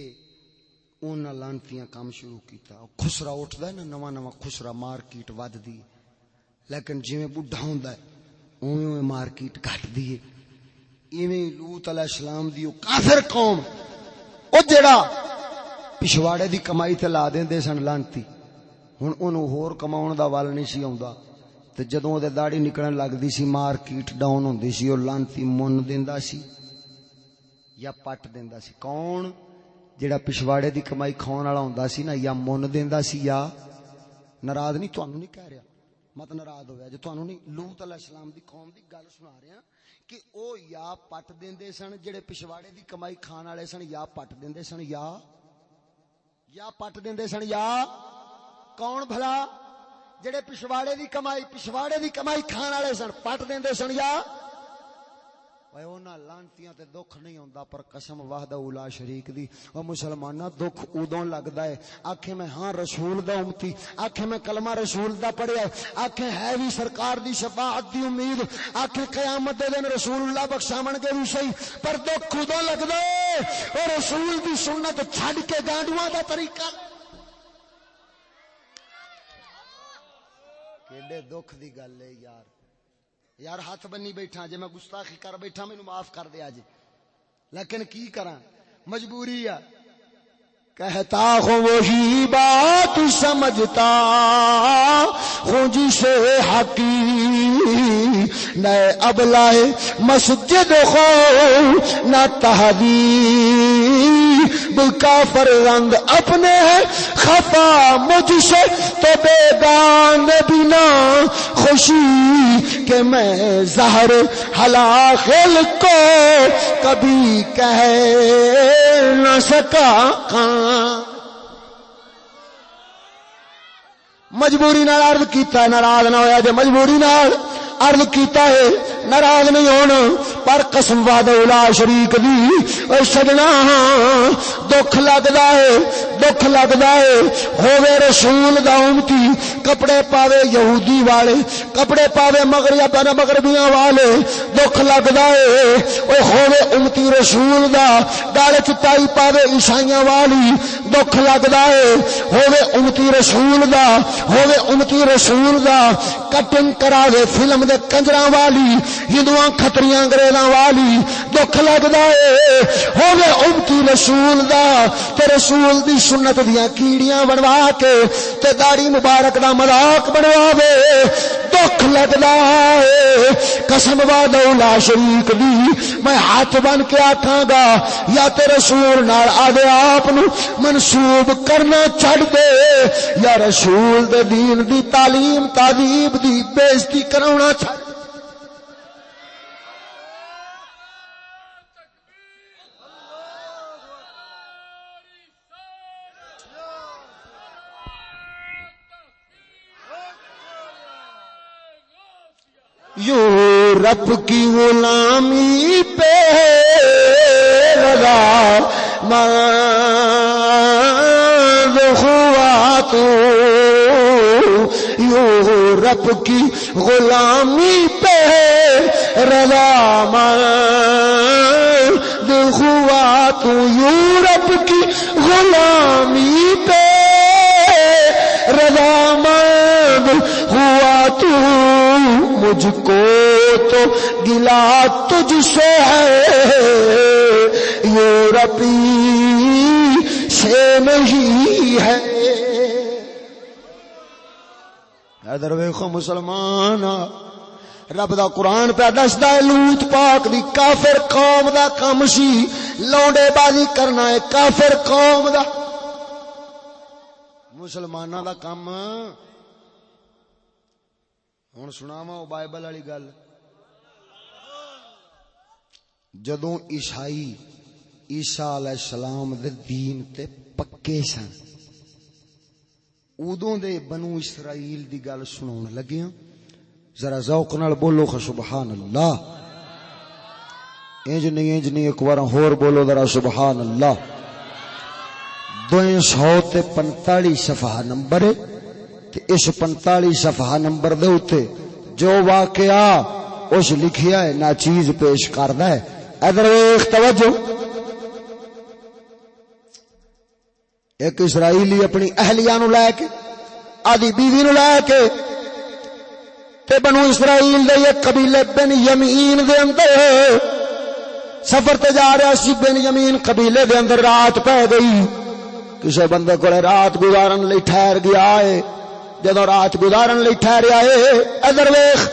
اون لانتیاں کام شروع کیتا۔ خسرا اٹھدا ہے نا، نواں نواں خسرا مارکیٹ ود دی لیکن جویں بڈھا ہوندا ہے، اوویں مارکیٹ گھٹ دی ایویں لوط علیہ السلام دی او کافر قوم، او جڑا پچھواڑے دی کمائی تے لا دیندے سن لانتی۔ ہن اونوں ہور کماون دا ول نہیں سی آوندا۔ تے جدوں دے داڑھی نکلن لگدی سی، مارکیٹ ڈاؤن ہوندی سی، او لانتی من دیندا سی۔ یا پٹ دیندا سی۔ کون؟ جڑا پچھواڑے دی کمائی کھاون والا ہوندا سی نا، یا من دیندا سی یا ناراض؟ نہیں تانوں نہیں کہہ رہا۔ مت ناراض ہویا۔ جو تانوں نہیں، لوط علیہ السلام دی قوم دی گل سنا رہا ہاں کہ او یا پٹ دیندے سن جڑے پچھواڑے دی کمائی کھان والے سن، یا پٹ دیندے سن یا یا پٹ دیندے سن یا کون بھلا؟ جڑے پچھواڑے دی کمائی، پچھواڑے دی کمائی کھان والے سن، پٹ دیندے سن یا اوے انہاں لانتیاں تے دکھ نہیں ہوندا پر قسم وحدہ اولا شریک دی او مسلماناں دکھ اودوں لگدا ہے آکھے میں ہاں رسول دا امتی آکھے میں کلمہ رسول دا پڑھیا آکھے ہے وی سرکار دی شفاعت دی امید آکھے قیامت دے دن رسول اللہ بخشاون گے وی صحیح پر دکھ اودوں لگدا ہے او رسول دی سنت چھڈ کے گانڈواں دا طریقہ کیڑے دکھ دی گل ہے یار یار ہاتھ بنی بیٹھا جی میں گستاخی کر بیٹھا مینو معاف کر دیا جی لیکن کی کرا مجبوری ہے کہتا ہوں وہی بات سمجھتا ہوں جسے حقی نئے اب لائے مسجد ہو، نہ تحدیب کا فرزند اپنے خفا مجھ سے تو بے دان بنا خوشی کہ میں زہر خل کو کبھی کہہ نہ سکا۔ مجبوری نال عرض کیتا ہے، ناراض نہ ہویا، جے مجبوری نال عرض کیتا ہے ناراض نہیں ہونا پر قسم واد اولا شریک دی، اے سجنا، دکھ لگدا ہے، دکھ لگدا ہے۔ ہووے رسول دا امتی، کپڑے پاوے یہودی والے، کپڑے پاوے مغرب بن مغربیاں والے، دکھ لگدا ہے۔ او ہووے امتی رسول دا گل چٹائی پاوے عیسائیاں والی، دکھ لگدا ہے۔ ہووے امتی رسول دا، ہووے امتی رسول دا، کٹنگ کراوے فلم دے کنجراں والی ہندواں کھتریاں انگریزاں والی، دکھ لگدا ہے ہوے امتی رسول دا تے رسول دی سنت دیاں کیڑیاں بنوا کے تے داڑھی مبارک دا مذاق بنواوے۔ دکھ لگدا ہے قسم وا دولا شریک دی، میں ہاتھ بن کے آکھاں گا، یا تے رسول نال آدے آپ منسوب کرنا چھڈ دے۔ یا رسول دے دین دی تعلیم تعذیب دی بےزتی کراونا چھڈ یورپ کی غلامی پہ لگا۔ ہوا تو یورپ کی غلامی پہ رضا ہوا تو یورپ کی غلامی پہ رضا ہوا تو مجھ کو تو گلا تجھ سے ہے۔ یورپی سے نہیں ہے۔ ادھر ویخو مسلمان، رب دا قرآن پہ دستا ہے، لوت پاک دی کافر قوم دا کم سی، لونڈے بازی کرنا ہے کافر قوم دا۔ مسلمانہ دا کم۔ ہوں سناوا بائبل والی گل۔ جدو عیسائی عیسا علیہ السلام دے دین تے پکے سن ادو دے بنو اسرائیل دی گل سنا لگیا ذرا ذوق نال بولو سبحان اللہ انج نہیں انج نہیں ایک بار ہور بولو ذرا سبحان اللہ دوئیں سو تے پنتالی صفحہ نمبر ہے۔ تے اس پنتالی صفحہ نمبر دے اتے جو واقعہ اس لکھیا ہے، نا چیز پیش کردہ ہے۔ ادھر ایک توجہ۔ ایک اسرائیلی اپنی اہلیہ نو لے کے، آدھی بیوی نو لے کے، تے بنو اسرائیل دے یہ قبیلے بن یمین دے اندر سفر تے جا رہا سی، بن یمین قبیلے دے اندر رات پہ گئی۔ کسے بندے کو رات گزارن لئی ٹھہر گیا ہے۔ جدو رات گزارن لئی ٹھہریا ہے، ادھر ویخ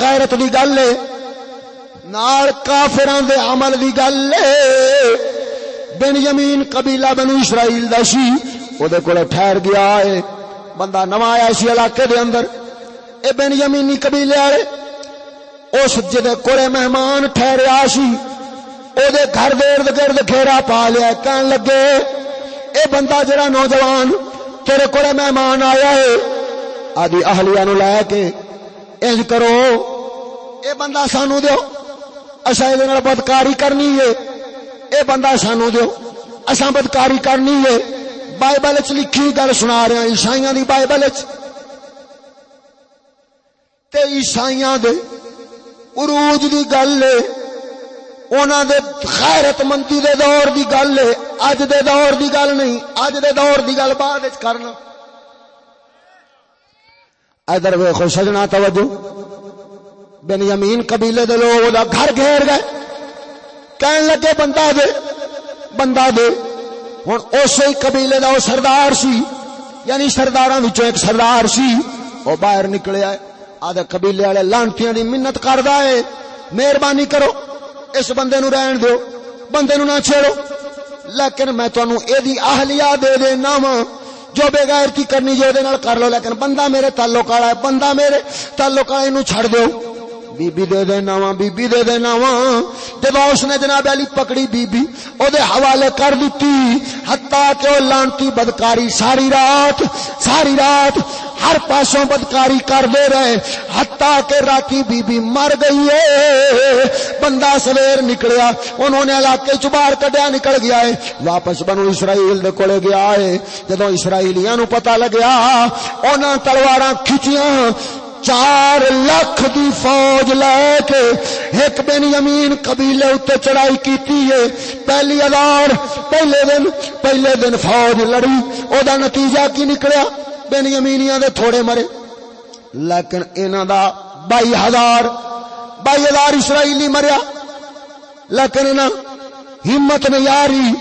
غیرت دی گل ہے۔ نال کافران دے عمل دی گل ہے۔ بن یمین قبیلہ بنو اسرائیل دا سی او دے کولے ٹھہر گیا ہے۔ بندہ نواں آیا سی علاقے دے اندر۔ اے بن یمینی قبیلے والے، اس جدے کولے مہمان ٹھہریا سی او دے گھر دے ارد گرد گھیرا پا لیا کہن لگے، اے بندہ جڑا نوجوان تیرے کولے مہمان آیا ہے، آدھی اہلیہ نو لے کے انج کرو۔ اے بندہ سانو دیو۔ اسا اے نال بدکاری کرنی ہے۔ اے بندہ سانو دیو اسا بدکاری کرنی ہے۔ بائبل وچ لکھی گل سنا رہے ہیں، عیسائیاں دی بائبل وچ۔ تے عیسائیاں دے عروج دی گل ہے، انہاں دے غیرت مندی دے دور دی گل ہے۔ اج دے دور دی گل نہیں، اج دے دور دی گل بعد وچ کرنا۔ ادھر ویکھو، سجنا توجہ۔ بن یمین قبیلے دے لوگ دا گھر گھیر گئے۔ کہن لگے، بندہ دے بندہ دے۔ ہن اسی قبیلے دا او سردار سی۔ یعنی سرداراں وچوں ایک سردار سی۔ او باہر نکلیا ہے آدھے قبیلے والے لانتیاں دی منت کردا ہے۔ مہربانی کرو، اس بندے نو رہن دیو۔ بندے نو نہ چھیڑو۔ لیکن میں تانوں اے دی اہلیہ دے دینا وا جو بے غیرتی کرنی، جو دے نال کر لو۔ لیکن بندہ میرے تعلق والا ہے۔ بندہ میرے تعلق والا اینو چھڑ دیو۔ بی بی دے دینا وا بی بی دے دینا وا جب اس نے جناب علی پکڑی بی بی او دے حوالے کر دیتی حتیٰ کہ او لانتی بدکاری ساری رات ساری رات ہر پاسوں بدکاری کر دے رہے۔ حتیٰ کہ راتی بی بی مر گئی ہے۔ بندہ سویر نکلیا، انہوں نے علاقے چ باہر کڈیا، نکل گیا ہے۔ واپس بنو اسرائیل دے کولے گیا ہے۔ جدوں اسرائیلیاں نو پتہ لگیا، انہاں تلواراں کھچیاں چار لاکھ دی فوج لے کے ایک بن یمین قبیلے اتنے چڑھائی کیتی ہے۔ پہلی ہزار پہلے دن پہلے دن فوج لڑی۔ او دا نتیجہ کی نکلیا؟ بن یمینیاں دے تھوڑے مرے۔ لیکن انہاں دا بائی ہزار بائی ہزار اسرائیلی مریا۔ لیکن انہاں ہمت نہیں آ رہی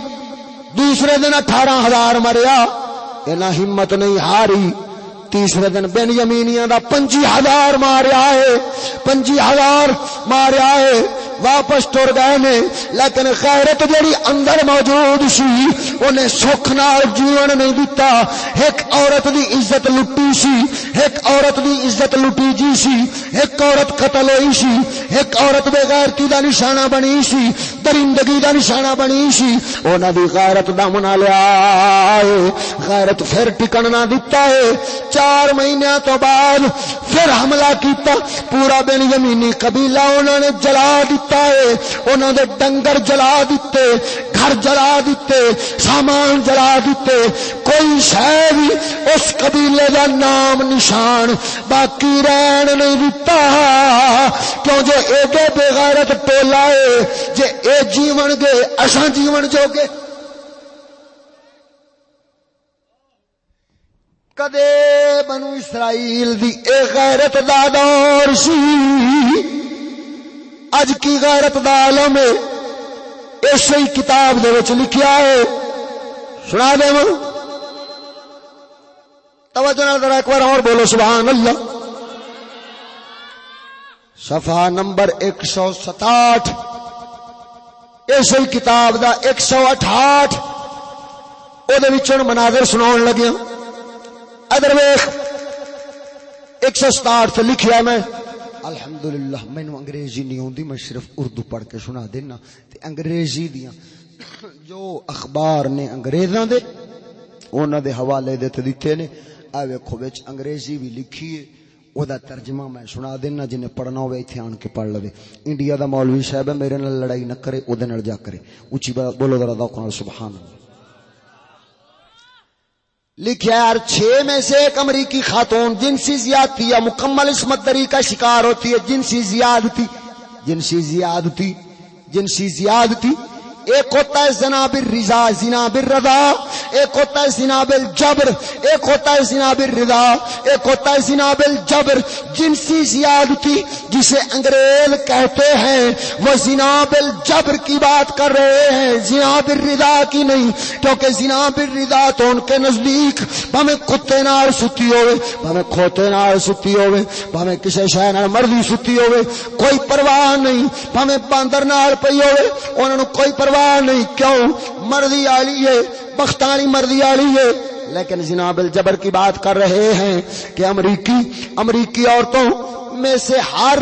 دوسرے دن اٹھارہ ہزار مریا۔ انہاں ہمت نہیں ہاری۔ تیسرے دن بن یمینیاں دا پنجی ہزار ماریا ہے، پنجی ہزار ماریا ہے، واپس ٹر گئے نے، لیکن خیرت جڑی اندر موجود سی، انہیں سکھ نال جیون نہیں دتا، ایک عورت دی عزت لٹی سی، ایک عورت دی عزت لٹی جی سی، ایک عورت قتل ہوئی سی، ایک عورت بے غیرتی دا نشانہ بنی سی، درندگی دا نشانہ بنی سی۔ انہاں دی غیرت دا منا لیا غیرت پھر ٹکن نہ دیتا ہے۔ چار مہینے تو بعد پھر حملہ کیتا، پورا بن یمینی قبیلہ انہوں نے جلا دیتا ہے۔ انہوں دے ڈنگر جلا دیتے گھر جلا دیتے سامان جلا دیتے کوئی شہ بھی اس قبیلے دا نام نشان باقی رہن نہیں دیتا کیوں جو ایڈے بغیرت ٹولا ہے جے اے جیون گے، اساں جیون جو گے کدے بنو اسرائیل دی اے غیرت دا دور سی؟ اج کی غیرت دا عالم ہے؟ اسی کتاب دے وچ لکھیا ہے۔ سنا دے توجہ نال ذرا ایک بار اور بولو، سبحان اللہ۔ صفحہ نمبر 167 اسی کتاب دا 168 او دے وچوں مناظر سناون لگیا ہاں۔ ادھر ویکھ 167 تے لکھیا میں۔ الحمدللہ مینو انگریزی نہیں آتی میں صرف اردو پڑھ کے سنا دینا۔ تے انگریزی دیاں جو اخبار نے انگریزاں دے انہاں دے حوالے دے تے دتے نے۔ اے ویکھو وچ انگریزی بھی لکھی ہے، او دا ترجمہ میں سنا دینا، جنہیں پڑھنا ہوئے ایتھے آن کے پڑھ لوے۔ انڈیا دا مولوی صاحب ہے، میرے نال لڑائی نہ کرے، او دے نال جا کرے۔ اونچی بولو ذرا ذوق نال، سبحان اللہ۔ لکھا یار چھ میں سے ایک امریکی خاتون، جنسی زیادتی یا مکمل عصمت دری کا شکار ہوتی ہے۔ جنسی زیادتی جنسی زیادتی جنسی زیادتی جنسی زیادتی۔ ایک ہوتا ہے جناب الرضا جناب الرضا، ایک ہوتا ہے جناب الجبر، ایک ہوتا ہے جناب الرضا، ایک ہوتا ہے جناب الجبر۔ جنسی زیادتی جسے انگریز کہتے ہیں، وہ جناب الجبر کی بات کر رہے ہیں، جناب الرضا کی نہیں، کیونکہ جناب الرضا تو ان کے نزدیک ہمیں کتے نال ستی ہوئے ہمیں کھوتے نال ستی ہوئے ہمیں کسی شہ نال مرضی ستی ہوئے، کوئی پرواہ نہیں ہمیں باندر نال پئی ہوئے، انہوں نے کوئی پرواہ پرواہ نہیں، کیوں؟ مرضی آلی ہے، بختانی مرضی آلی ہے۔ لیکن جناب الجبر کی بات کر رہے ہیں کہ امریکی امریکی عورتوں میں سے ہر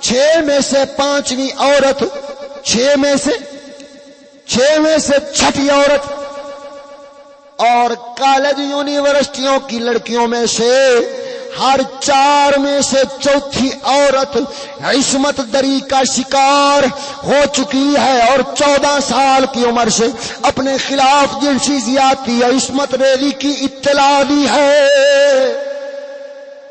چھ میں سے پانچویں عورت، چھ میں سے، چھ میں سے چھٹی عورت اور کالج یونیورسٹیوں کی لڑکیوں میں سے ہر چار میں سے چوتھی عورت عصمت دری کا شکار ہو چکی ہے اور چودہ سال کی عمر سے اپنے خلاف جنسی زیادتی عصمت ریلی کی اطلاع دی ہے۔